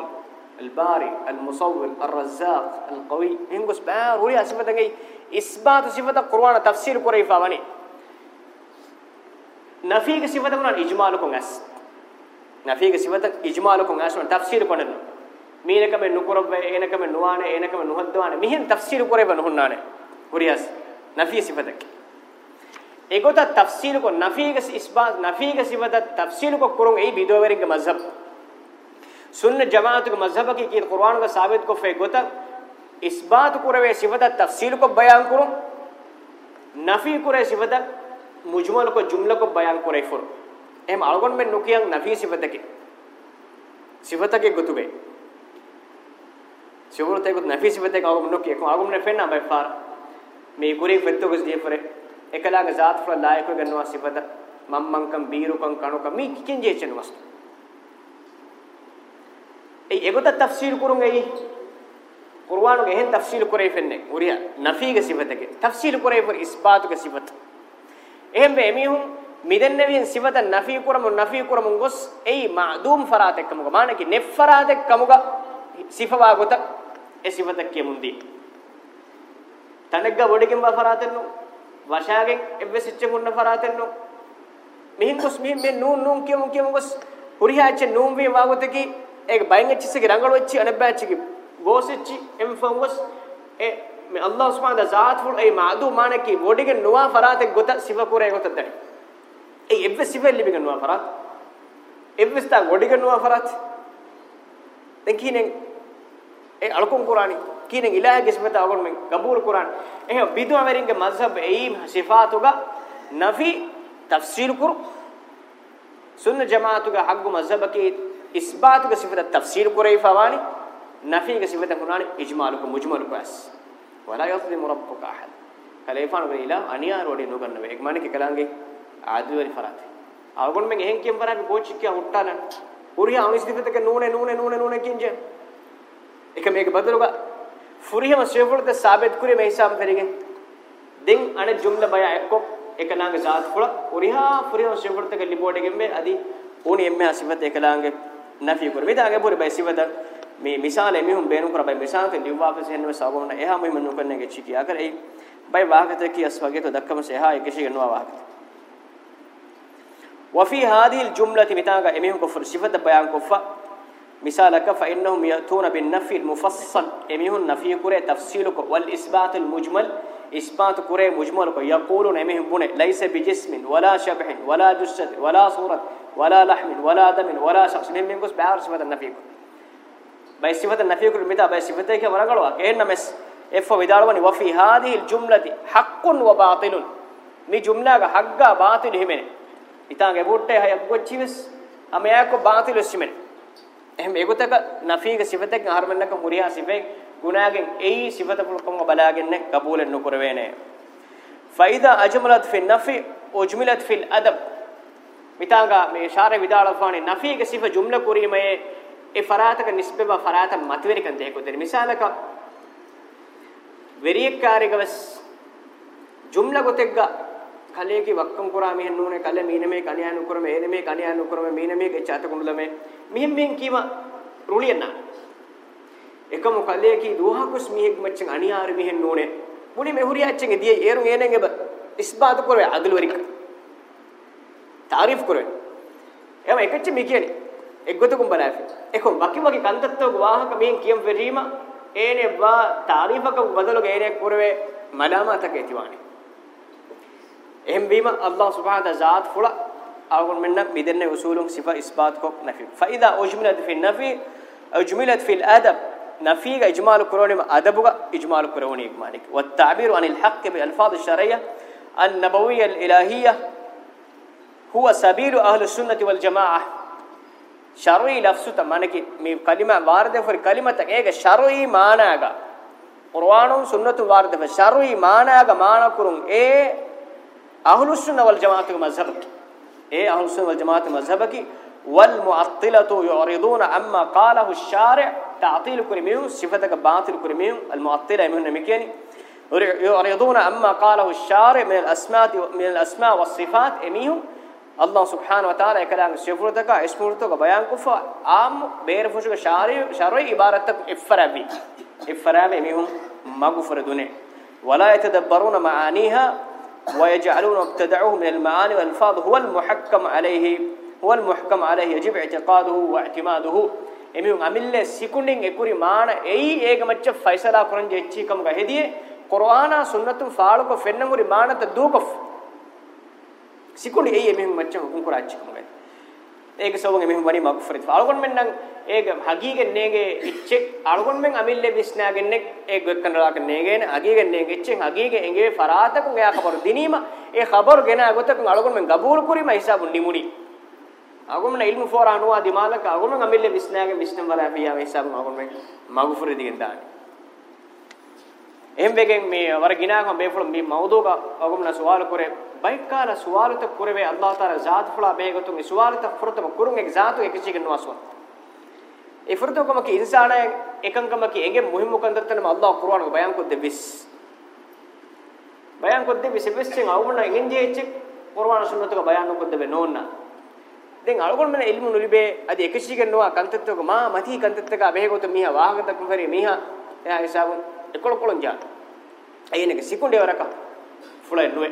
الباري المصور الرزاق القوي انغس بار وريا صفته اي اثبات صفته قران تفسير قريفه وني نفي صفته قران اجمالكم اس නෆීක සිවත ඉජ්මාලකම් ආසම තෆ්සීර් කොනන මීනකම නුකරබ්බ ඒනකම නුවාන ඒනකම නුහද්දවාන මිහෙන් තෆ්සීර් කරේබ නුහුන්නාන හුරියස් නෆී සිවතක ඒගොත තෆ්සීර් කො නෆීක ඉස්බාත් නෆීක සිවත තෆ්සීර් කො කුරුන් ඒ බිදෝවරින්ග මස්හබ් සුන්න ජමාතුක මස්හබ කි කී කුර්ආන කො සාබිත කො ෆේ ගොත ඉස්බාත් කරවේ සිවත තෆ්සීර් කො බයාන් කුරුන් නෆී කරේ සිවත මුජ්මල් කො ජුම්ල කො බයාන් කරේ ෆුරු එහෙම අලගොන් මෙන් නුකියන් නෆී සිවතකේ සිවතකේ ගොතුබේ සිවුරතේ ගොත් නෆී සිවතේ කවම නුකිය කො අලගොන් නේ ෆෙන්නා බයි ෆාර මේ කුරේ ෆෙත්තු ගොස් දිය ෆරේ එකලාගේ ذات ෆල ලායක ගන්නවා සිවත මම්මංකම් බීරුකම් කණුකම් මේ කිකින් ජේචන වස්තු ඒ ඒගොත තෆ්සීල් කුරුන් ඒ කුර්ආනුගේ එහෙන් තෆ්සීල් කුරේ ෆෙන්නේ උරියා නෆීගේ සිවතකේ තෆ්සීල් කුරේ ෆර ඉස්බාතුගේ සිවත එහෙම මේ මිහුම් මිදෙන්නවින් සිවත නෆී කුරමු නෆී කුරමු ගොස් එයි මාදූම් ෆරාතෙක් කමුග මානකි නෙෆ් ෆරාතෙක් කමුග සිෆවා ගොත ඒ සිවතක් කියමුන්දී තනග්ග බොඩකින් බෆරාතෙන්නු වශාගෙන් එබ්බෙ සිච්ච කුන්න ෆරාතෙන්නු මිහින් ගොස් මිහින් මේ නූන් නූන් කියමු කියමු ගොස් හුරිහාච්ච නූම් වේ වාගොතකි ඒක බයින් එච්චිසගේ රංගල වෙච්චි අනබ්බැච්චිකි ගෝසෙච්චි එම් ෆොංගොස් ඒ මේ අල්ලාහ් සුබ්හානහු තාලා ذات ෆුල් ඒ මාදූ මානකි බොඩකින් නුවා ෆරාතෙක් ගොත සිව කුරේ ගොත දඩි ඒ එවස් ඉවෙලි බිගනුව ෆරත් එවස් තා ගොඩිගනුව ෆරත් දැන් කීනේ ඒ අලකුම් කුරානි කීනේ ඉලාහගේ සිෆත අවගොන් මෙන් ගබූල් කුරාන එහෙම බිදු අමරින්ගේ මස්හබ් ඒම් සිෆාතුග නෆි තෆ්සීල් කුරු සුන්න ජමාතුග හග්ගු මස්හබකේ ඉස්බාතුග සිෆත තෆ්සීල් කුරේ ෆවානි නෆිග සිෆත කුරානි ඉජ්මාලුක මුජ්මලුක අස් ولا يظلم ربك احد කලේෆාන වෙයිලා අනියාර වඩේ නොගන්න වේ ඒක මන්නේ කලංගේ ආදිවරි ෆරාති අවගොන් මෙන් එහෙන් කියම් පරාපි කෝච් කිය හුට්ටාලන උරිය අනිස්දිපතක නූනේ නූනේ නූනේ නූනේ කින්ජ එක මේක බදලුග ෆුරියම ශේෆුලත සාබිත් කුරේ මේ හිසම් පෙරගෙ දෙන් අනේ ජුම්ල බය එක්කො එක නාග ජාත් කුල උරිහා ෆුරියම ශේෆුලත ලිබෝඩ ගෙම්බේ අදි ඕනි එම්මෙ හසිමත එක ලාංගෙ නැෆි කුර විදාගේ බොරි බයි සිවත මේ මිසාලෙ මිහුම් බේනු කර බයි මිසාලක ලිව්වා පෙ සෙන්නම සවගොන්න එහා මෙහෙම නුකන්නේ ගෙච්චි කියා කරේ බයි වාහකත කිය අස්වගේ તો දක්කම සෙහා එකෂි ගන්නවා වාහකත وفي هذه الجملة متاعك إمهم كفر صفة بيان كفر مثالك فإنهم يأتون بالنفي المفصل إمهم النفي كره تفصيلك والإثبات المجمل إثبات كره مجمل يقولون إمهم بني ليس بجسم ولا شبح ولا جسد ولا صورة ولا لحم ولا دم ولا شخص من منكس بعار صفة النفي بأي صفة النفي كل متى بأي صفة كي ورقلوا كأن نمس إف وداروني وفي هذه الجملة حق وباطل مي جملة حق باطل همني ඉතාගේ බුට්ටේ හයක් ගොච්චිවස් අමයාක බාතිල සිමෙන් එහෙම ඒගොතක නෆීග සිවතෙක් හර්මන්නක මුරියා සිවෙක් ගුණාගෙන් එයි සිවත පුලකම බලාගෙන කබූල නුකරවේ නේ ෆයිදා අජ්මලත් ෆි නෆි උජ්මලත් ෆිල් අදබ් මිතාගා මේ ශාර විදාලෆානේ නෆීග සිව ජුම්ල කුරීමේ ඒ ෆරාතක නිස්බෙබ ෆරාත මතවරිකන් දෙකෝ දෙන මිසාලක වෙරියක් කාර්යකවස් ජුම්ල ගොතෙක්ගා කලේකි වක්කම් කුරා මෙහෙන් නූනේ කලේ මීන මේ කණ්‍යාන උකරම එහෙන මේ කණ්‍යාන උකරම මීන මේ ගෙචාත කුණුලමේ මිහෙන් මෙන් කීම රුලියන එකම කලේකි දුහකුස් මිහෙක් මච්චන් අනියාර මිහෙන් නූනේ මුනි මෙහුරියච්චන් එදී ඒරුන් ඒනෙන් එබ ඉස්බාත් කරේ අදලවරික තාරිෆ් කරේ එම එකච්ච මි කියන්නේ එක්ගොතකුම් බලافي එකම වකි වකි කන්දත්තෝග වාහක මිහෙන් කියම් වෙරීම ඒනේ වා තාරිෆක බදලෝග ඒනේ කරේ මලාමතක ඇතිවානේ එහෙන් වීම අල්ලාහ් සුබ්හානහු තාලා ෆුල අවුන් මෙන්න මිදෙන්නේ උසූලුන් සිෆා ඉස්බාත් කොක් නෆි ෆයිදා උජ්මිලත් ෆි නෆි උජ්මිලත් ෆිල් අදබ් نفيق اجمال كرونيم ادبغا اجمال كروني مالك والتعبير عن الحق بالالفاظ الشرعيه النبويه الالهيه هو سبيل اهل السنه والجماعه شرعي لفظ تمانك مي كلمه وارده فر كلمه تك شرعي معناغا قران سنه وارده شرعي معناغا معنى كرون اي اهل السنه والجماعه مذهب ايه اهل السنه والجماعه مذهب کی والمعطله يعرضون عما قاله الشارع تعطيل كرميو صفتك باطل كرميو المعطله من مكاني يعرضون عما قاله الشارع من الاسماء من الاسماء والصفات اميهم الله سبحانه وتعالى كلام سيفرتك اسمرتك بيان كف عام بير فشك شارع شارع عبارتك افرابي افرابي اميهم ما غفر ولا يتدبرون معانيها ويجعلون ابتدعوه من المعاني والالفاظ هو المحكم عليه هو المحكم عليه يجب اعتقاده واعتماده امين امل سيكونين اكوري مان اي ايك مچ فيصلا قران جيچيكم گهديه قرانا سنت فالكو فنموري مانت دوكف سيكون اي امين مچ حكم قران جيچكم ඒක සෝවන් එමෙහෙම වනි මග්ෆරිත් අලගොන් මෙන් නම් ඒක හගීගෙන් නේගේ ඉච්චෙක් අලගොන් මෙන් අමිල්ලේ විස්නාගෙන් නෙක් ඒ ගොත් කනලාක නේගේන හගීගෙන් නේගේ ඉච්චෙන් හගීගේ එංගේ ෆරාතකුන් එයා කබර දිනීම ඒ කබර ගෙන අගතකුන් අලගොන් මෙන් ගබූල් කුරිම හිසාබු නිමුනි අලගොන් මෙන් ඉල්මු ෆෝර අනුවා දිමාලක අලගොන් මෙන් අමිල්ලේ විස්නාගෙන් විස්නම් වල අපියා හිසාබු අලගොන් මෙන් මග්ෆරිත් ගෙන් දානි එහෙන් වෙගෙන් මේ වර ගිනාකම් බේෆුල මේ මවුදෝක අලගොන් මෙන් සුවාල කරේ ಬೈಕಾಲ ಸುವಾಲುತ ಕುರವೆ ಅಲ್ಲಾಹ್ ತಾಲ ಜಾತ್ ಫುಲಾ ಬೇಗತು ಈ ಸುವಾಲುತ ಫುರತಮ ಕುರುಂಗೆ ಜಾತು ಎಕಿಚಿಗೆ ನುವಾಸುವ ಈ ಫುರತಕಮಕ್ಕೆ ಇನ್ಸಾನ ಏಕಂಕಮಕ್ಕೆ ಎಂಗೆ ಮುಹಿಮ್ ಮುಕಂದರ್ತನ ಅಲ್ಲಾಹ್ ಕುರ್ಆನ್ ಬಯಾನ್ ಕೊದ್ದೆ ಬಿಸ್ ಬಯಾನ್ ಕೊದ್ದೆ ಬಿಸ್ ಬಿಸ್ ಚೆಂಗ್ ಅವುನ ಎಂಗೆ ಜೆಚ್ ಕುರ್ಆನ್ ಸುನ್ನತಕ ಬಯಾನ್ ಕೊದ್ದೆ ನೋನ್ನ දැන් අලගොන් මන ඉල්මු නුලිබේ අද එකශීගෙන් නොවා කන්තත්වක මා මති කන්තත්වක අබේගොත මිහ වාහකතක් කරේ මිහ එයා හිසාවුන් එකොලකොලන් ජා අයනක සිකුණ්ඩේ වරක ෆුලයි නොවේ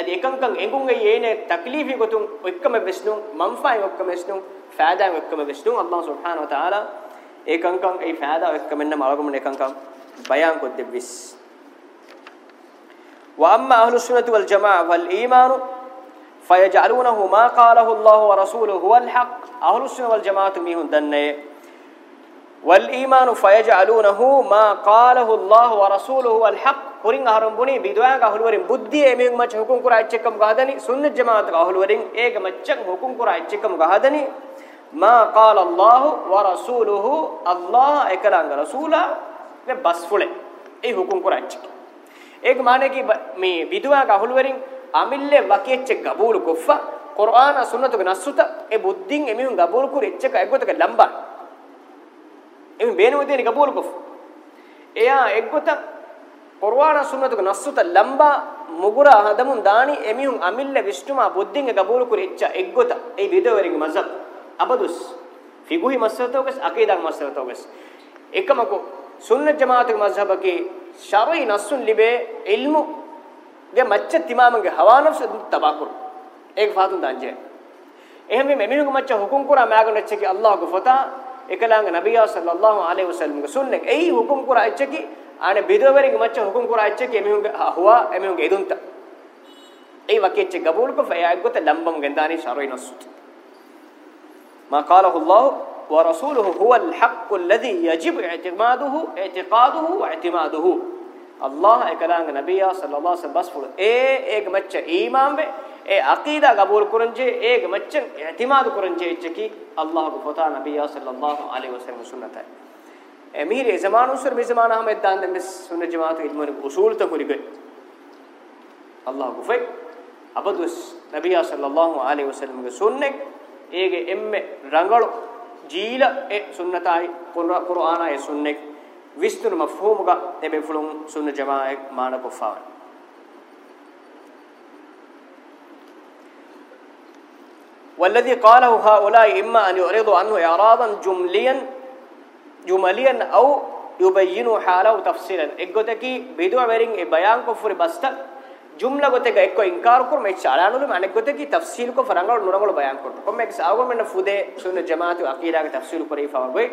adi ekankan engunge yene taklifi gotun ekkame besnun manfa'i ekkame besnun faada ekkame besnun allah subhanahu wa ta'ala ekankan ei faada ekkame nam alagum ekankan bayan ko debis wa amma ahlus sunnati wal jamaa wal iman fayaj'alunahu ma qalahu allah wa rasuluhu wal haqq ahlus sunnah wal jamaatu mihun danne والإيمان فيجعلونه ما قاله الله ورسوله الحق ورين أهرم بني بدعاء أهل ورين بدي أمين ما حكم كرا أتشكم قهدني سنة جماعة أهل ورين إيه ما تشك حكم كرا أتشكم قهدني ما قال الله ورسوله الله إكلان رسولا بس فله إيه حكم كرا أتشك إيه معنى كي مي بدعاء أهل ورين අමිල්ලේ වකීච්ච ගබූල් කොෆා කුර්ආන සුන්නතුක නස්සුත ඒ බුද්ධින් එමිහුන් ගබූල් කුර එච්චක එගොතක ලම්බා එමෙ බේනුව දෙන කබූල් කොෆ එයා එක්ගොත කුර්ආන සුන්නතුක නස්සුත ලම්බා මුගුර හදමුන් දානි එමිහුන් අමිල්ල විෂ්ටුමා බුද්ධින්ගේ කබූල් කුර එච්ච එක්ගොත ඒ විදවරින් මසක් අබදුස් ෆිගුහි මස්සතෝගස් අකීදා මස්සතෝගස් එකමකෝ සුන්න ජමාතුක මස්හබකේ ශරයි නස්සුන් ලිබේ ඉල්මු ගේ මච්ච තිමාමගේ හවානස් තබාකුරු ඒක ෆාතුන් දාන්ජේ එහෙම මෙමිනුක මච්ච හුකුම් කුරා මෑගොන එච්චකේ අල්ලාහ් ගොෆතා එකලංග නබියා සල්ලල්ලාහු අලයිහි වසල්ලම් ගේ සුන්නෙක් එයි හුකුම් කුර අච්චකි අනේ බිදවරිගේ මච්ච හුකුම් කුර අච්චකි එමිහුන්ගේ හුවා එමිහුන්ගේ එදුන්ත එයි වකෙච්ච ගබූල් කො ෆයාග්ගත ලම්බම් ගෙන්දානි ශරොයි නසුත් මා කාලහු අල්ලාහ් ورسوله هو الحق الذي يجب اعتماده اعتقاده واعتماده الله එකලංග නබියා සල්ලල්ලාහු අලයිහි වසල්ලම් බස් ෆුල් ඒ ඒක මච්ච ඊමාම් වේ ඒ අකීදා ගබූල් කරන්ජේ ඒක මච්චන් ඉතිමාද කරන්ජේ ඉච්චකි අල්ලාහ් කු පොතා නබියා සල්ලල්ලාහු අලයිහි වසල්ලම් සුන්නතයි එමීර ඒ زمان උසර මේ زمان අහමෙත් දාන් දෙන්නේ සුන්න ජමාත ඉල්මන උසූල් තකුරිබේ අල්ලාහ් කු ෆේ අබදුස් නබියා සල්ලල්ලාහු අලයිහි වසල්ලම්ගේ සුන්නෙක් ඒගේ එම්මේ රංගලෝ ජීල ඒ සුන්නතයි කුර්ආනා ඒ සුන්නෙක් විස්තුන මෆහූමුග එබේ ෆුලුම් සුන්න ජමායක් මාන කොෆාවයි والذي قاله هؤلاء إما أن يعرضوا عنه إعراضا جمليا جمليا أو يبينوا حاله تفصيلا إجتكي بدو بيرين بيان كفر بستا جملة جتك إكو إنكار كور ما يشارانو لهم أنا جتكي تفصيل كو فرانغال نورانغال بيان كور كم إكس أول من فودة سون جماعة وأكيدا كتفصيل كوري فاوعي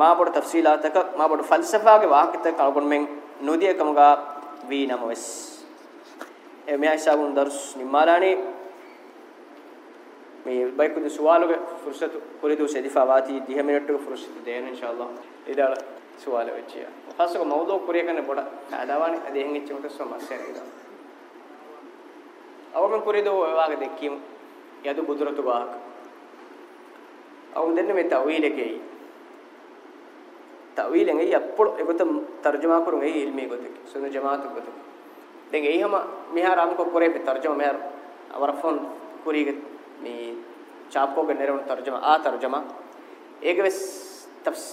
ما بود تفصيلاتك ما بود فلسفة كواقتك كاربون من نودي كمغا ويناموس එමෙයා ඉස්සාවුන් දර්ස් නිමාලානේ මේ ಬೈಕುದ ಸುವಾಲುಗೆ ಫುರ್ಸತ್ ಕುರಿದು ಸೆದಿಫಾವಾತಿ ದಿಹ ಮಿನಿಟ್ಟು ಫುರ್ಸತ್ ದೇನ ಇನ್ಶಾಅಲ್ಲಾ ಇದಾಳ ಸುವಾಲ ವೆಚ್ಚಿಯ ಖಾಸಗ ಮೌದು ಕುರಿಯಕನೆ ಬಡ ಅಡವಾನಿ ಅದೇಹಂ ಇಚ್ಚಮಟ ಸಮಸ್ಯೆ ಇದ ಅವಗ ಕುರಿದು ವಾಗ ದೆಕ್ಕಿಂ ಯದು ಬುದುರತು ವಾಹಕ ಅವ ದೆನ್ನ ಮೆ ತವೀಲಕೆ ತವೀಲಂಗೆ ಯಪ್ಪಳು ಎಗುತ ತರ್ಜಮಾ ಕುರುಂಗೆ ಇಲ್ಮಿ ಗೊತ್ತಕ್ಕೆ ಸುನ ಜಮಾತು ಗೊತ್ತಕ್ಕೆ ದೆಂಗೆ ಐಹಮ ಮಿಹಾರಾಮ್ ಕೊ ಕುರೆ ಬಿ ತರ್ಜಮಾ ಮೇರ್ ಅವರ ಫೋನ್ ಕುರಿಗೆ මේ ಚಾಪ್ಕೋಗೆ ನೆರವಣ ತರ್ಜಮ ಆ ತರ್ಜಮ ಏಗವೆ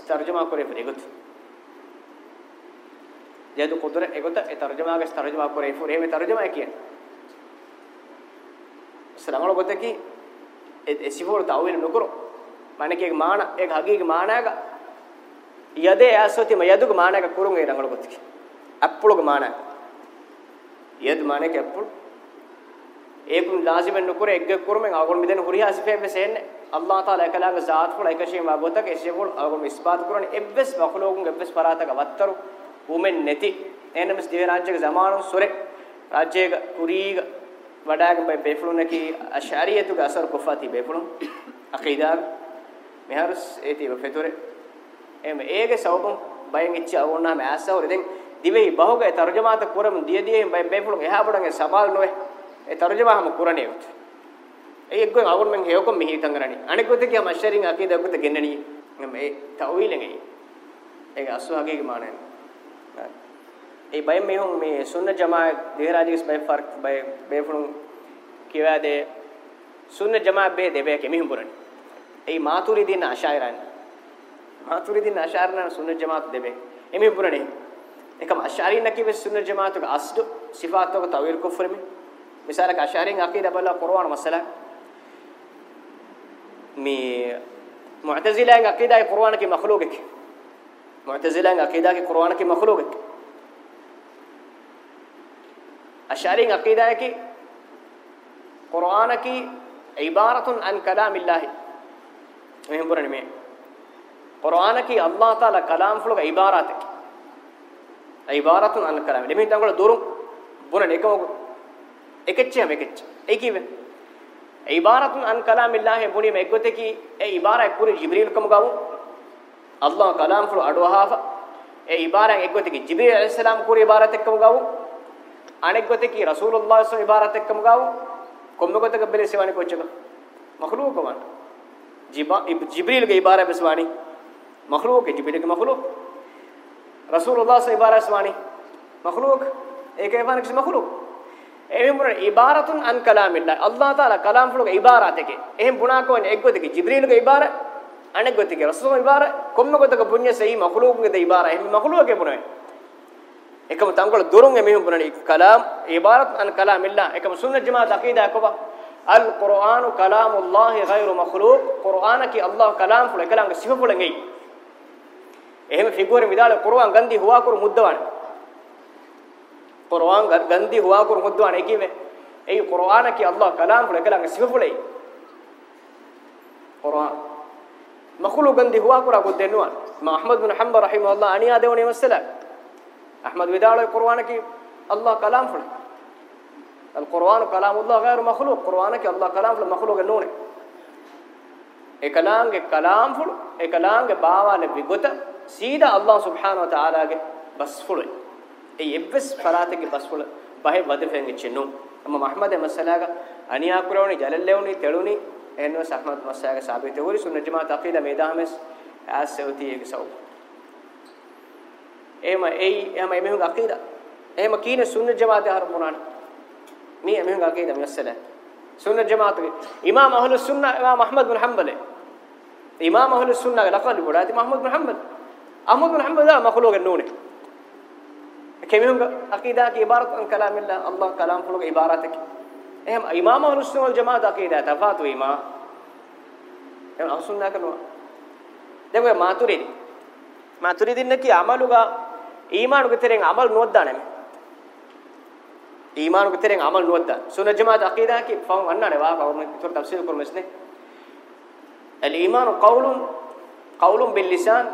ತರ್ಜಮ ಕೊರೆ ಫರೆಗುತ್ ಜದು ಕುದುರೆ ಎಗುತ ಎ ತರ್ಜಮಾಗೆ ತರ್ಜಮ ಕೊರೆ ಫುರೆ ಮೆ ತರ್ಜಮ ಯಾಕೆ ಶ್ರಮಳ ಗೊತ್ತಕಿ ಎ ಸಿಫೋರ್ ತಾವಿನ ನುಕರು ಮನಕೆ ಮಾನ ಏಗ ಹಗಿಗೆ ಮಾನಾಗ ಯದೆ ಯಾಸೋತಿ ಮ ಯದುಗೆ ಮಾನಾಗ ಕುರುಂಗೆ ರಂಗಳ ಗೊತ್ತಕಿ ಅಪ್ಪುಳುಗೆ ಮಾನ ಯದ್ ಮಾನಕ್ಕೆ ಅಪ್ಪುಳು ඒකුන් ලාසිමෙන් නුකුර එක්ගෙක් කුරුමෙන් අවගොන් මිදෙන හුරියා සිෆේබ්බේ සේන්නේ අල්ලාහ් තාලා එකලාගේ ذات ෆුල එකෂේ මාගොතක එෂේබුල් අවගොන් ඉස්බාත් කරන එබ්බස් මඛලෝගුන් එබ්බස් පරාතක වත්තරු උමෙන් නැති එනමස් දිව රාජ්‍යක සමානු සොරේ රාජ්‍යක කුරීග වඩාගම බේෆලුනකි අෂාරියතුගේ අසර් කුෆාති බේෆලුන් අකීදා මෙහරස් ඒති බෙතොරේ එම ඒගේ සවබුන් බයෙන් ඉච්ච අවුන්නා මෑසවරෙන් දිවේ බහුගේ තර්ජමාත කරම් දිය දියෙන් බයෙන් බේෆලුන් එහා බඩන්ගේ සබල් නොවේ e tarjuma ham qurani ut ei ekko awon men heyo ko mihi tangrani ane ko te kya masharin akida ko te gennani ngam e tawil ngai e asu hage ke manen e bay me hon me sunna jama dehraj is bay fark bay be funun kiwa de sunna jama be de be ke mihum burani ei maturi din ashairan maturi din ashairan sunna jamaat de be emi burani ekam ashari nakki be sunna jamaat ko asdu sifaat ko tawil ko furmi مثالك عشرين عقيده بلا قران مثلا مي معتزله عقيده القران كي مخلوقك معتزله عقيده كي قران كي مخلوقك عشرين عقيده كي قران كي عباره عن كلام الله مهم برنمي قران كي الله تعالى كلام فلوق عبارة عباره عن كلام لمن تقول دورم برن اكو එකෙච්චේ මේකෙච්ච ඒ කිව්වේ ඒ ඉබාරතුන් අන් කලාමිල්ලාහ් බුනි මේගොතේ කි ඒ ඉබාරා කුරි ජිබ්‍රීල් කම ගාවු අල්ලාහ් කලාම් full අඩවහාෆ ඒ ඉබාරා එක්ගොතේ කි ජිබ්‍රීල් අලයිහිස්සලාම් කුරි ඉබාරත් එක්කම ගාවු අනෙක්ගොතේ කි රසූලුල්ලාහ් සෝ ඉබාරත් එක්කම ගාවු කොම්මගොතේ කබ්බලේ සෙවණි කොච්චක මඛලූක වන් ජිබා ජිබ්‍රීල් ගේ ඉබාරා බෙස්වාණි මඛලූක ජිබ්‍රීල් ගේ මඛලූක් රසූලුල්ලාහ් සෝ ඉබාරා බෙස්වාණි මඛලූක් ඒක ඉබාරා කිසි මඛලූක් එහෙම බුණ ඉබාරතුන් අන් කලාමිල්ලා අල්ලාහ් තාලා කලාම් ෆලුක ඉබාරාතේක එහෙම බුණා කෝන එක්ගොතේක ජිබ්‍රීලුක ඉබාර අනෙක්ගොතේක රසූල් ඉබාර කොම්මගොතේක පුඤ්ඤ සෙයි මඛලූකුගේ දේ ඉබාර එහෙම මඛලූකේ බුණේ එකම තංගොල දුරුන් එමෙහිම බුණනේ කලාම් ඉබාරත් අන් කලාමිල්ලා එකම සුන්නත් ජමාත් අකීදා කොබා අල් කුර්ආනු කලාමුල්ලාහ් ගයිරු මඛලූක් කුර්ආනකි අල්ලාහ් කලාම් ෆලුක කලාංග සිහ ෆලුගෙයි එහෙම ෆිගුවර මිදාල කුර්ආන් ගන්දි හුවා කුරු මුද්දවන්නේ قرآن غندي هوا كور خدو أنا كيمه أي قرآن كي الله كلام فلك لان سيف فلي قرآن مخلو غندي هوا كور أقول دينوا ما أحمد بن حنبل رحمه الله أني هذا وني مسألة أحمد بدال القرآن كي الله كلام فلك القرآن كلام الله غير مخلوق قرآن كي الله كلام فلك مخلوق النونه එකලාංගේ කලාම් ෆුල් එකලාංගේ බාවාල විගත සීදා අල්ලාහ් සුබ්හානහු වතාලාගේ බස් ෆුල්යි e evves salatege baswala bahe wadifen echinu amma ahmad masalaga aniya kurawni jalallewni teluni enno ahmad masalaga sabite hori sunna jamaat aqida me dahmes asewti ege saw ema ei ema emehun aqida ema kine sunna jamaat har munan mi emehun aqida masala sunna jamaat imam ahlus sunna imam ahmad bin hanbal imam ahlus sunna laqad budati mahmud bin hanbal ahmad bin hanbal da makhluq an-nuni كميهم عقيدة عبارة عن كلام الله الله كلام فلوق عبارتك هم إمام أهل السنة والجماعة عقيدة تفاتوا إمام هم أهل السنة كنوا देखो मातुरी मातुरी दिन की अमलुगा ईमान को तेरे अमल नोदाने में ඊමානුක තරෙන් අමල් නුවද්දා සුන ජමාත් අකීදා කි ෆව් අන්නනේ වා කවුරුන් ඉතර තෆ්සීර් කරමස්නේ අල් ඊමානු කවුලුන් කවුලුන් බිල් ලිසාන්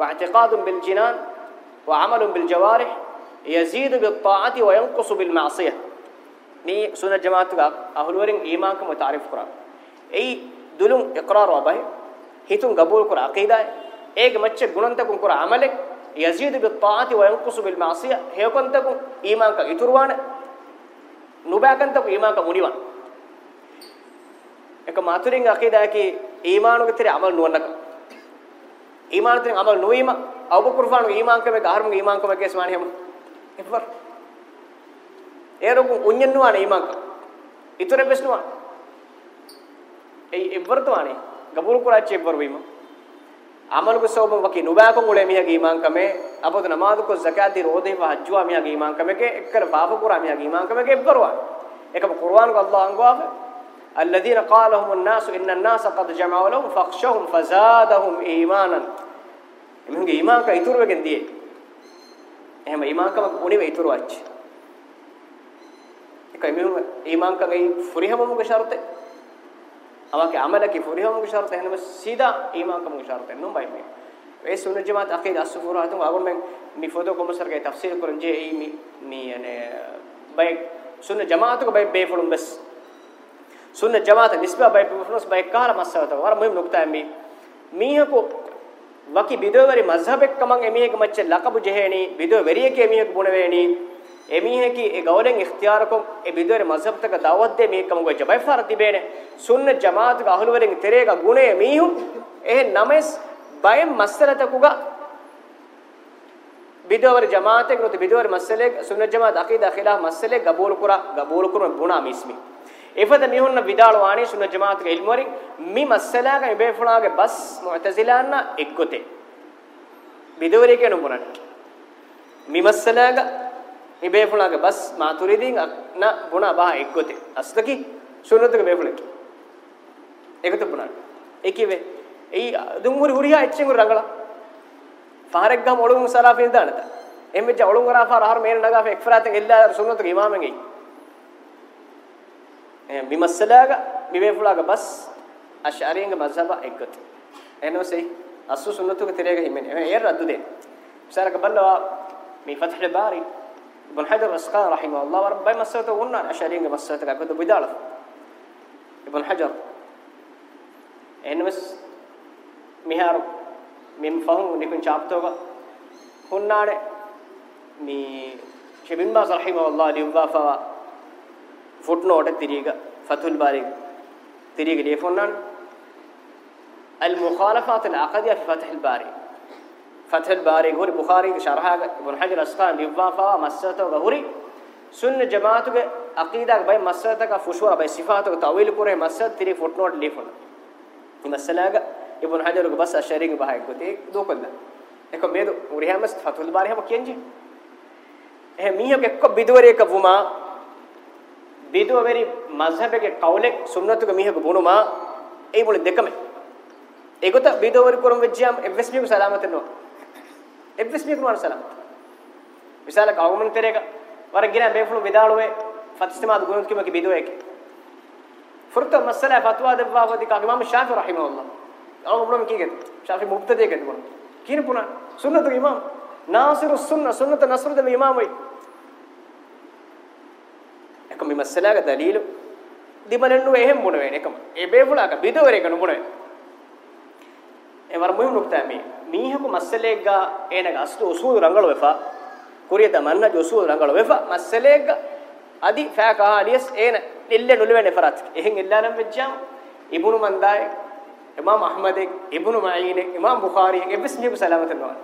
වඅතිකාදුන් බිල් ජිනාන් وعمل بالجوارح يزيد بالطاعه وينقص بالمعصيه ني سنة جماعتك أهل ورين إيمانك متعرف قرآن أي دلهم إقرار وبه هيتون قبول قرآن عقيدة إيج متش جنون تكون قرآن عملك يزيد بالطاعة وينقص بالمعصية هيكون تكون إيمانك إتروان නුබෑකන්ත ඊමාක මුනිවන් එක මාතුරින් අකේදාකේ ඊමානුගතරේ අමල් නුවන්නක ඊමානුතරින් අමල් නොවීම අවබ කුර්ෆාන් ඊමාංකමේ ගහරමුගේ ඊමාංකමේ ස්මානි හැම එපවර් ඒරුගු උඤ්ඤන්නුවාන ඊමාංක ඉතුරු බෙස්නුවා ඒ එවර්තවානේ ගබුල් කුරාච්චි එවර් වීම අමලක සෝබ වකි නුබාකම් උලේ මියගේ ඊමාංකමේ අපොත නමාදුක zakat දී රෝදේ වහජ්ජුවා මියගේ ඊමාංකමේකේ එක්කර පාප කුරා මියගේ ඊමාංකමේකේ එවර්වා එකම කුර්ආන් ගල්ලා අංගවාවේ الذين قالهم الناس إن الناس قد جمعوا لهم فاخشهم فزادهم إيمانا එමුගේ ඊමාක ඉතුරු වෙකෙන් දියේ එහෙම ඊමාකම උනේ ඉතුරු වච්ච එකයි මෙමු ඊමාංකගේ ෆුරිහමමුගේ ෂර්තෙ අවාගේ අමලකි ෆුරිහමමුගේ ෂර්තෙ එහෙනම් සීදා ඊමාංකමුගේ ෂර්තෙ නුඹයි මේ ඒ සුන්න ජමාත් අකීද අස්සුෆුරාතු අගොන් මෙන් මේ ෆොටෝ කොමසර්ගේ තෆ්සීර් කරන් ජේ ඒ මේ මේ යනේ බයි සුන්න ජමාත් කෝ බයි බේෆලුම් බස් සුන්න ජමාත් නිස්බා බයි බේෆලුම්ස් බයි කාර මස්සවත වර මුහිම් නුක්තා මේ මීහකෝ ವಕಿ ಬಿದೋವರಿ ಮಜ್ಹಬೆಕ್ ಕಮಂ ಎಮಿಯೆಗೆ ಮಚ್ಚೆ ಲಕಬು ಜೆಹೇಣಿ ಬಿದೋ ವೆರಿಯಕೆ ಎಮಿಯೆಗೆ ಬುಣವೇಣಿ ಎಮಿಹೆಕಿ ಎ ಗೌಲೆಂ ಇಖ್ತಿಯಾರಕೊಂ ಎ ಬಿದೋರೆ ಮಜ್ಹಬ್ ತಕ ದಾವತ್ ದೆ ಮೀ ಕಮಗ ಜಬೈಫಾರ ತಿಬೇನೆ ಸುನ್ನ ಜಮಾತ್ ಗ ಅಹುಲವರೆಂ ತೆರೆಗ ಗುಣೆ ಮೀಹು ಎ ನಮೆಸ್ ಬಯಂ ಮಸ್ಸಲತಕುಗ ಬಿದೋವರ ಜಮಾತೆ ಗ್ರೋತ ಬಿದೋವರ ಮಸ್ಸಲೆ ಸುನ್ನ ಜಮಾತ್ ಅಕೀದಾ ಖಿಲಾಫ್ ಮಸ್ಸಲೆ ಗಬೂಲ್ ಕುರಾ ಗಬೂಲ್ ಕುರಾ ಬುಣಾ ಮಿಸ್ಮಿ ifada mihunna vidal waani sunna jamaat ge ilmori mi masala ga ibe funaage bas mu'tazilanna ekkote bidore ke nupuran mi masala ga ibe funaage bas maturidin na guna ba ekkote asdaki sunnat ge befule ekkote punan ekive ei dumuri huriya etchingur rangala faharek ga molum salafin danata එමෙච්ච ඔලුංගරාෆා රහර මේන නගාෆේ එක්ෆරාතෙන් එල්ලා සුන්නතක ඉමාමෙන් එයි මිමස්සලාග මිවේෆුලාග බස් අෂාරියංග මස්හබ එක්කත එනෝසේ අස්සු සුන්නතුක තිරේග හිමෙන එන එර රද්දු දෙන මිසාරක බල්ලවා මේ ෆතහ් බාරි ඉබ්න් හජර් රස්කා රහිමහුල්ලාහ රබ්බයි මස්සත වුණා අෂාරියංග මස්සත කකද බිදාල ඉබ්න් හජර් එනමස් මිහාර මෙම් ෆහම් නිකුන් චාප්තෝග හුන්නාඩේ මේ ශෙබින් බාස් රහිමහුල්ලාහ ලිව්වාෆා ഫുട്നോട്ട് തിരിയുക ഫതുൽ ബാരി തിരിയുക ലീഫ് المخالفات العقدية في فتح الباري فتح الباري يقول البخاري شرحها ابن حجر اسقان يضافا مسته غوري سنة جماعتك عقيدة باي مساتك فشورة باي صفاتك تأويل كره مسات تري فوت نوت ليفون مسألة ابن حجر بس أشارين بهاي قلت دو كلا एको मेदो उरिया मस्त फतुल बारे हम कियंजे ए मीह के को बिदवरे का वुमा බිදුවවරි මස්හබගේ කවුලෙක් සුන්නතුක මිහක බුණුමා ඒ මුල දෙකම ඒකත බිදුවවරි කරම් වෙච්චියම් එව්ස්මියු සලාමත නෝ එව්ස්මියු කරම් සලාමත විශාල කවුමන් තෙරේක වර ගින බේෆුළු විදාළුවේ ෆතිස්මාද ගුණුත් කිමක බිදුවේක ෆුර්ත මස්සල ෆත්වා දෙවවා වදි කගමම ශාෆි රහිමහුල්ලා අලු මුලම කීගෙත් ශාෆි මුබ්තදේ කියන පුනා සුන්නතුක ඉමාම් නාසිරු සුන්න සුන්නත නස්රුද මේ ඉමාම් වෙයි එකම මසලාග දලීලු දිමලන්නු එහෙම් මොන වේ එකම ඒ බේෆුලාක බිදවරේක නුඹන ඒ වර මුහිම් නුක්තා මේ මීහකු මසලේග එනග අස්තු උසූල් රංගල වෙෆා කුරියත මන්න ජොසූල් රංගල වෙෆා මසලේග අදි ෆාකා අලියස් එන දෙල්ල නුලවෙන ෆරත් එහෙන් එල්ලානම් වෙච්චාම ඉබ්නු මන්දායි ඉමාම් අහ්මදෙක් ඉබ්නු මයිනෙක් ඉමාම් බුඛාරියෙක් එබ්ස්මියු සලාමතන් වන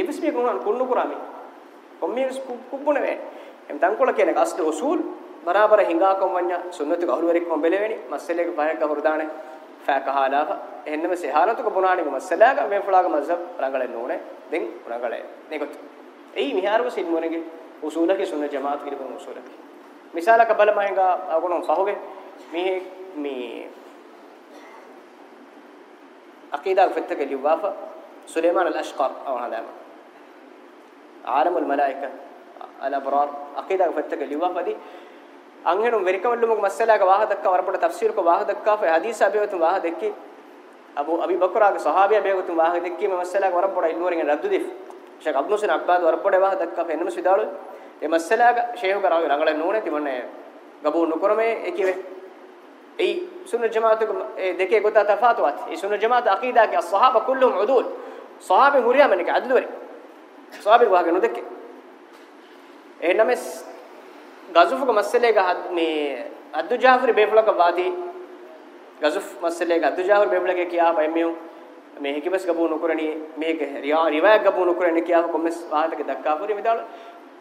එබ්ස්මියු කුණ කුණු කුරාමි කොම්මියු කුබ්බුනේ එම්තන් කොල කියන එක අස්ල උසූල් බරාබර හිඟාකම් වඤ්ඤා සුන්නතු ගහුරුවරෙක්ම බෙලෙවෙනි මස්සලේක පහක් ගහුරුදානේ ෆාකහාලාව එහෙන්නම සෙහාලතුක පුනාණික මස්සලාග මේ ෆලාග මස්හබ් රඟලෙන්න ඕනේ දෙන් රඟලයි නෙගොත් එයි මිහාරව සින්මොනගේ උසූලක සුන්න ජමාත් කිරිබුන උසූලක මිසාලක බලම හිඟා අගුණම් සහෝගේ මේ මේ අකීදා ෆත්තක ලිවාෆ සුලේමාන් අල් අෂ්කර් අවහදාම ආලමුල් මලායිකා ಅಲಬ್ರಾರ್ ಅಕೀದಾಗ ಫತ್ತಗೆ ಲಿವಾಫದಿ ಅಂಗೇನು ವೆರಿಕಮಲ್ಲುಮಗ ಮಸ್ಸಲಾಗ ವಾಹದಕ್ಕ ವರಪಡ ತಫ್ಸೀರ್ಕ ವಾಹದಕ್ಕ ಫ ಹದೀಸ ಅಬೇವತು ವಾಹದಕ್ಕಿ ಅಬು ಅಬಿ ಬಕ್ರಾಗ ಸಹಾಬಿಯ ಬೇವತು ವಾಹದಕ್ಕಿ ಮಸ್ಸಲಾಗ ವರಪಡ ಇಲ್ಮೋರಿಂಗ ರದ್ದುದಿಫ್ ಶೇಖ್ ಅಬ್ದುಲ್ ಹುಸೇನ್ ಅಬ್ಬಾದ್ ವರಪಡ ವಾಹದಕ್ಕ ಫ ಎನ್ನಮ ಸಿದಾಳು ಎ ಮಸ್ಸಲಾಗ ಶೇಹುಗ ರಾವಿ ರಂಗಳೆ ನೂನೆ ತಿಮನೆ ಗಬು ನುಕರಮೆ ಏಕಿವೆ اي سنه جماعه إيه دكي قلت تفاتوات اي سنه جماعه عقيده الصحابه كلهم عدول صحابه مريم انك عدل وري صحابه واجنو دكي එහෙනම් මේ ගසුෆක මස්සලේක මේ අද්දු ජාෆර් බේෆලක වාදී ගසුෆ් මස්සලේක අද්දු ජාෆර් බේෆලක කියා බයමියු මේ හිකිබස් ගබු නොකරණි මේක රිවායක් ගබු නොකරණි කියා කොමස් වාහතක දක්කා පුරි මෙදාල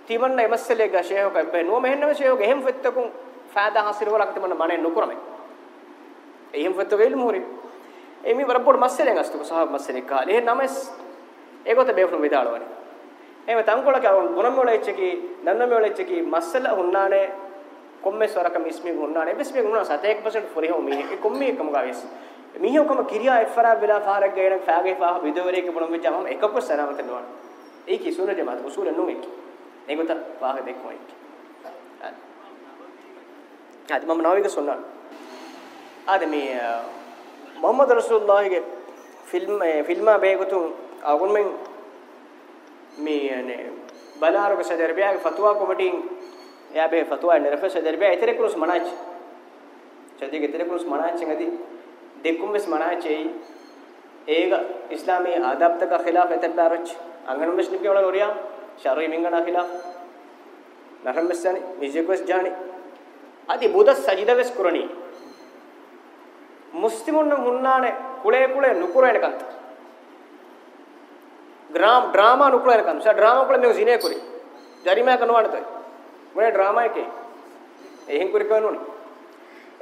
තිමන්න එමස්සලේක ෂේහක බේ නෝ මෙහෙන්නම ෂේහක එහෙම් ෆෙත්තකුන් ෆාදා හසිර වලක් තිමන්න මනේ නොකරමයි එහෙම් ෆෙත්තක ඉල්මු හොරි එමි වරපොඩ මස්සලේක අස්තුක සහ මස්සලේක කාලේ එහෙනම් එගොත බේෆලු මෙදාල වනේ එහෙම ತಂಕೊಳಕ್ಕೆ ಅವನು ಗುಣಮೊಳ ಹೆಚ್ಚಿಗೆ ನನ್ನಮೊಳ ಹೆಚ್ಚಿಗೆ ಮಸ್ಸಲ ಹುಣ್ಣಾನೆ ಕೊಮ್ಮೆ ಸ್ವರಕ ಮಿಸ್ಮಿ ಹುಣ್ಣಾನೆ ಬಿಸ್ಮಿ ಹುಣ್ಣಾ 100% ಫುರಿ ಹೋ ಮೀಹೆ ಕೊಮ್ಮೆ ಕಮಗಾವೆಸ್ ಮೀಹೆ ಕಮ ಕಿರಿಯಾ ಎಫರಾ ಬಿಲಾ ಫಾರಕ್ ಗೈನ ಫಾಗೆ ಫಾ ಬಿದವರಿಗೆ ಬುಣಂ ವಿಚಾರ ಹಮ ಎಕಪ್ಪ ಸರಾಮತ ನೋಡ ಈ ಕಿ ಸೂರಜ ಮಾತ ಉಸೂಲ ನು ಎಕಿ ನೇಗುತ ಫಾಗೆ ದೇಖೋ ಎಕಿ ಅದು ಮಮ್ಮ ನಾವಿಗೆ ಸೊನ್ನ ಆದಮಿ ಮೊಹಮ್ಮದ್ ರಸೂಲುಲ್ಲಾಹಿಗೆ ಫಿಲ್ಮ್ ಫಿಲ್ಮಾ ಬೇಗುತು ಅಗುಣ್ಮೆನ್ මීයනේ බලාරුක සදර්බියාගේ ફતවා කොමටින් එයා බේ ફતවා නිරපස සදර්බියා ඉතර කුරුස් මනාච් චදී ඉතර කුරුස් මනාච් නදී දෙකුම් වෙස් මනාචේ ඒක ඉස්ලාමී ආදබ් තක ખિલાફ එතබාරච් අංගන මෙස් නිකේ වල ඔරියා ශරී මින්ගනා ખિલાફ නරම් මෙස් ජානි මිජෙක් වෙස් ජානි අදී බුද සජිද වෙස් කුරණී මුස්ලිමුන් නම් හුන්නානේ කුලේ කුලේ නුකුරේනකන්ත ග්‍රාම ඩ්‍රාමා නුකුලන කන්න ෂා ඩ්‍රාමා කුල නේ සිනේ කුරි ජරිමා කනවන තයි මොනේ ඩ්‍රාමා එකේ එහෙන් කුරි කනෝනේ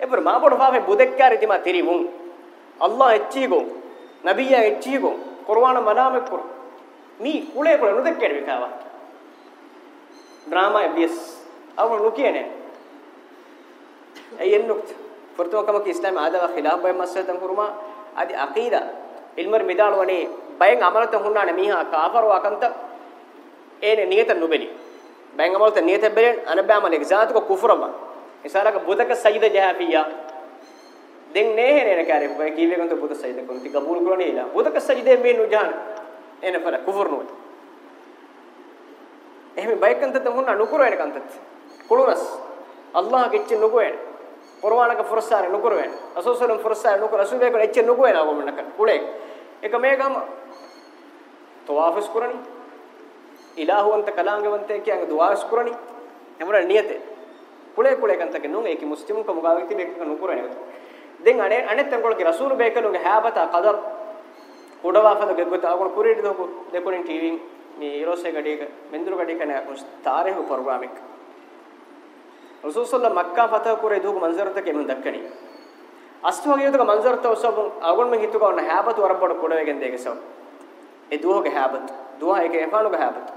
එබර මා බොඩ ෆාෆේ බුදෙක්කාරි තිමා තිරිවුන් අල්ලාහ් එච්චීගෝ නබියා එච්චීගෝ කුර්ආන මනාමෙ කුර මී කුලේ කුල නුදෙක්කාරි විකාවා ඩ්‍රාමා එබියස් අවු නුකියනේ අයෙන්නුක්ත ෆර්තෝකමක ඉස්ලාම් ආදව ඛිලාෆ බය මස්සයතන් කුර්මා আদি আকীদা ඉල්මර් මිදාණු වනේ බයෙන් අමලත හුන්නාන මීහා කාෆරු අකන්ත ඒනේ නියත නුබෙලි බයෙන් අමලත නියත බෙලෙන් අනබෑම ලෙග්සාතුක කුෆරම ඉසාරක බුදක සයිද ජහපියා දෙන් නේහ නේන කාරේ කොයි කීවේ කන්ත බුද සයිද කොන්ති කබූල් කරණේ ඉලා බුදක සයිදේ මේ නුජාන එන ෆර කුෆර නෝ එහෙම බයෙන් කන්ත හුන්නා නුකුර වෙන කන්තත් කුළුනස් අල්ලාහ ගෙච්ච නුකුවෙන් කුර්ආනක ෆුරසාර නුකුර වෙන අසෝසලම් ෆුරසාර නුකුර රසූලේ කො එච්ච නුකුවෙන ආවම නක කුලේ එක මේ ගම තවාෆස් කරණි ඉලාහුවන්ත කලාංගවන්තේ කියන්නේ දුවාස් කරණි එමුර නියතේ කුලේ කුලේ කන්තක නුන් ඒකි මුස්ලිම් කම ගාවිති මේක නුකරණි දෙන් අනේ අනේ තංගොල්ගේ රසූල් බේකලුගේ හැබත කදර් උඩවාෆද ගෙගත ආගොන පුරීටි දොකු දෙකොනින් ටීවී මේ ඊරෝසේ ගඩේක මෙන්දුරු ගඩේක නේ අකුස් තාරේ ප්‍රෝග්‍රෑම් එක රසූල් සල්ලා මක්කා ෆතහ කුරේ දොකු මන්සරත කෙමු දක්කණි ಅಸ್ತುವಗಿಯತಕ ಮಂಜರ್ ತವಸಬ ಅಗೊಂಡ ಮೆ ಹಿತು ಕವನ ಹ್ಯಾಬತ್ ವರಪಡ ಕೊಡವೆಗೆನ್ ದೇಗಸವ ಎ ದೂಹಗೆ ಹ್ಯಾಬತ್ ದೂಹ ಏಕೆ ಎಫಾನುಗೆ ಹ್ಯಾಬತ್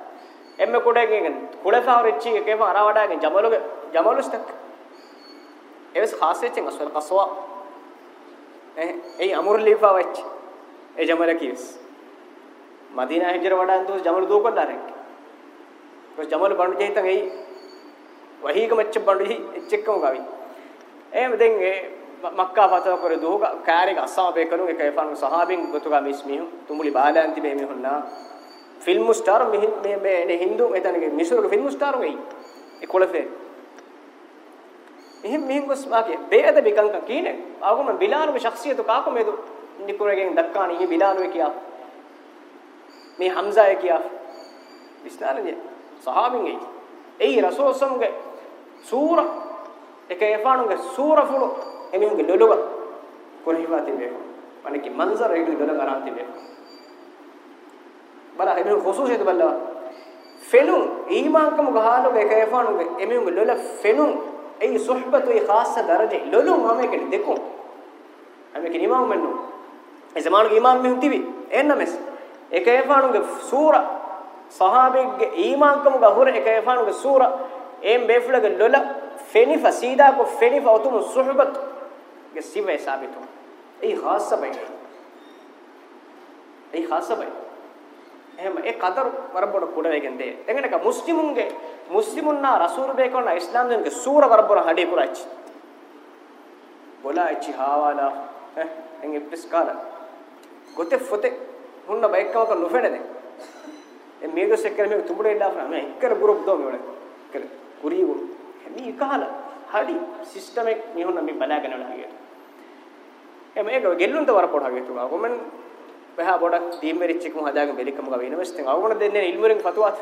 ಎಮ್ಮೆ ಕೊಡೆಗೆನ್ ಕುಳೆಫಾವ ರೆಚ್ಚಿಗೆ ಕೇಫ ಅರವಡಾಗೆ ಜಮಲುಗೆ ಜಮಲುಸ್ತಕ್ ಎಸ್ ಖಾಸೆಚಿಂ ಅಸ್ವಲ್ ಕಸ್ವಾ ಎ ಅಮುರ್ ಲೀಫಾ ವಚ್ ಎ ಜಮಲ ಕಿಸ್ ಮದೀನಾ ಹಿಜರ ವಡಾನ್ ದೂಸ್ ಜಮಲ ದೂಕೊಂಡಾರೆ ಜಮಲ ಬಂಡು ಜೈತಂ ಎ ವಹೀಗ ಮಚ್ಚ ಬಂಡು ಎಚ್ಚೆಕ್ಕಂ ಗಾವಿ එහම දැන් ඒ මක්කා ෆතව කර දුහුග කාරිග අස්සම බේකලු එක එෆානු සහාබින් ගතුගා මිස්මිහු තුඹුලි බාලාන් තිබේ මෙහුන්නා ෆිල්ම් ස්ටාර් මෙහි මේ මේ හින්දු එතනගේ මිසුරුගේ ෆිල්ම් ස්ටාර් වෙයි ඒ කොළසේ එහෙම මෙහෙන් ගොස් මාගේ බේද බිකංක කීනේ ආගම බිලානුගේ ශක්සියතු කාකම එදු නිකුරගෙන් දක්කාණ ඉහි බිලානුවේ කියා මේ හම්සාය කියා විස්තරනේ සහාබින් එයි එයි රසූල් සම්ගේ සූර එක එෆානුගේ සූර ෆුලෝ එමිහුගේ ලොලොව කොලිවා තිබේ අනකි මන්සර ඒක ගල ගරන් තිබේ බල එමිහු خصوصියද බල්ලා ෆෙනුන් ඊමාංකම ගහනෝ එකේෆානු එමිහුගේ ලොල ෆෙනුන් ඒ සුහබතු ඒ خاص දරජේ ලොලො මම එක දෙකෝ අමෙක ඉමාම් මන්නෝ ඒ සමානුගේ ඉමාම් මෙහු තිබි එන්න මෙස් එකේෆානුගේ සූරා සහාබෙක්ගේ ඊමාංකම ගහුර එකේෆානුගේ සූරා එම් බේෆලගේ ලොල ෆෙනිෆා සීදා කො ෆෙනිෆා උතුම සුහබතු ये सिव साबित हो ඒ ખાસ බයි ඒ ખાસ බයි එහෙම ඒ කතර වරබොඩ කුඩ වේගෙන්දේ එංගනක මුස්ලිමුන්ගේ මුස්ලිමුන්නා රසූල් බේකොන ඉස්ලාම් දෙනගේ සූර වරබොර හඩේ පුරච්චි බොලා ඉච්චි හාවලා එංගෙ පිස්කාල ගොතේ ෆොතේ මුන්න බයිකවක නොෆෙනදේ එ මේක සෙක්කර මේ තුඹුඩේ ඉඩා ෆ්‍රාම එක්කර ගුරුප් දෝ මෙවල කර කුරී ගුරු හැමි එකහල හඩි සිස්ටම් එක මෙහොන මේ බලාගෙන වල හියේ මේක ගෙල්ලුන්ට වරපොඩා ගේතුවා කොමෙන් මෙහා පොඩක් දීමෙරිච්චිකම හදාගෙන මෙලිකම ගව ඉන්වෙස්ටින් අවුණ දෙන්නේ ඉල්මුරෙන් කතුවත්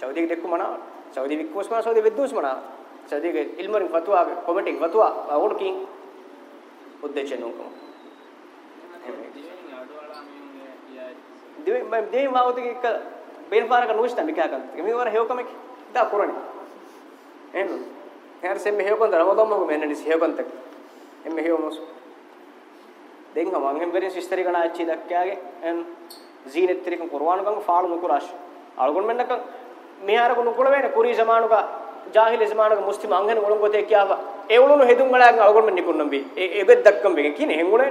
සෞදිගේ දෙක්කු මනාව සෞදි වික්කෝස් මනාව සෞදි විද්දුස් මනාව සෞදිගේ ඉල්මුරෙන් කතුවා කොමෙන්ටින් කතුවා අවුණ කින් උද්දේශනෝකම දෙවි මම දෙවි මාවතේ එක බේන් පාරක නෝෂ්ටම් විකාකම් මේ වර හේවකමක දා පුරණි එන්න හර් සෙම් හේවකම් දරවදම මෙන්න නිස් හේවකම් තක් එම් හේවමස් දෙන් හමන් එහෙම ගරින් සිස්තරි ගණ ඇච්චි දක්කාගේ එන් ජීනෙත් ත්‍රිකම් කුර්ආන ගම් ෆාල් නුකුරාශ අලගොන් මෙන්නක මෙහාර ගුණ කුල වේන කුරී සමානුක ජාහිල සමානුක මුස්ලිම් අංගන ගොලන් ගොතේ කියාවා ඒ උළුණු හෙදුම් ගලයන් අලගොන් මෙන් නිකුන්නම් බි ඒ එබෙත් දක්කම් බෙක කිනේ හෙන්ගුණ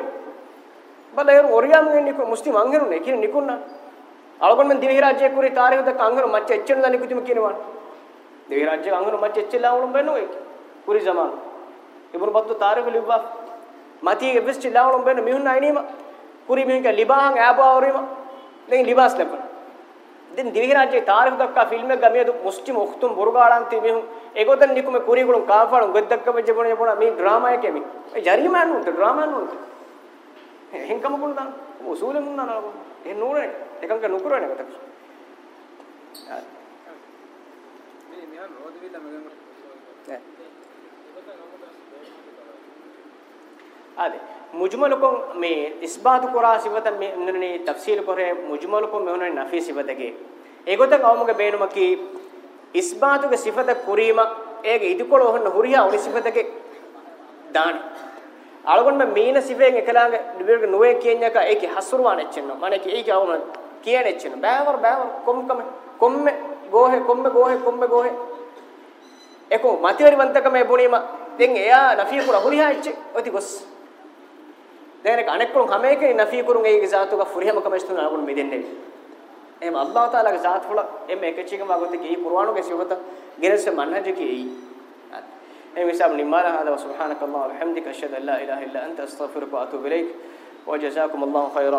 බලයන් ඔරියාම වෙන නිකු මුස්ලිම් අංගනුනේ කින නිකුන්න අලගොන් මෙන් දිවි රාජ්‍ය කුරී තාරිහ දක් අංගන මච්ච එච්චන ලා නිකුතිම කියනවා දිවි රාජ්‍ය අංගන මච්ච එච්චලා උළුම් බෙන්නෝ ඒ කුරී සමානු ඉබුරු බත්තු තාරිහ ලිව්වා මතියේ වෙස්ටි ලාවලම් බෙන මිහුන් අයිනීම කුරි මිහුන් ක ලිබාහන් ඈබාවරීම දෙන් ලිබාස් ලැබුණ දෙන් දිවිහි රාජ්‍යයේ තාරිඛ දක්වා ෆිල්ම් එක ගමියදු මුස්ලිම් ඔක්තුම් බොරුගාලන්ති මිහුන් ඒගොතන් නිකුම කුරි ගුලම් කාපාලු ගොද්දක්ක වෙජබුණ යබුණ මේ ඩ්‍රාමා එකේ මේ ඒ ජරිමාන උන්ට ඩ්‍රාමාන උන්ට හෙන්කම බුණා උසූලෙ මුන්නා නලබුණ ඒ නූරේ එකංක නුකුරනේ කතක් මේ මෙයා රෝදවිලා මගෙන් ade mujmal ko me isbat qura sifata me nunne tafsil kore mujmal ko me hunne nafi sifatage egotak awamuge beenuma ki isbatuge sifata kurima ege idikolo hunne huriya oni sifatage දාන අලගොන්න මේන සිවෙන් එකලාඟ ඩිබෙර්ග නොවේ කියන එක ඒකේ හසුරුවාන එච්චෙන්න මම ඒකේ ඒක අවම කියන එච්චෙන්න බෑවර බෑවර කොම් කම කොම්ම ගෝහෙ කොම්ම ගෝහෙ කොම්ම ගෝහෙ ඒකෝ මතිවරි වන්තක මේ බුණීම දැන් එයා නෆී කුර හුරිහා එච්ච ඔති ගොස් දැන් එක අනෙක් කුරුන් හැම එකේ නෆී කුරුන් ඒ ගාතුක ෆුරියම කමස්තුන අගුණ මෙදෙන්නේ එහෙම අල්ලාහ් තාලාගේ ذات වල එම් එකචිකම වගොත් කී කුර්ආනුගේ සිවත ගෙරස මන්හජ කී එහෙම ඉස්සම් නිමාර හදා සුබ්හානකල්ලාහ් වබිහම්දික අෂහදු අල්ලා ඉලාහා ඉල්ලා අන්ත අස්තග්ෆිරුක වඅතුබු ඉලයික් وجزاكم الله خيرا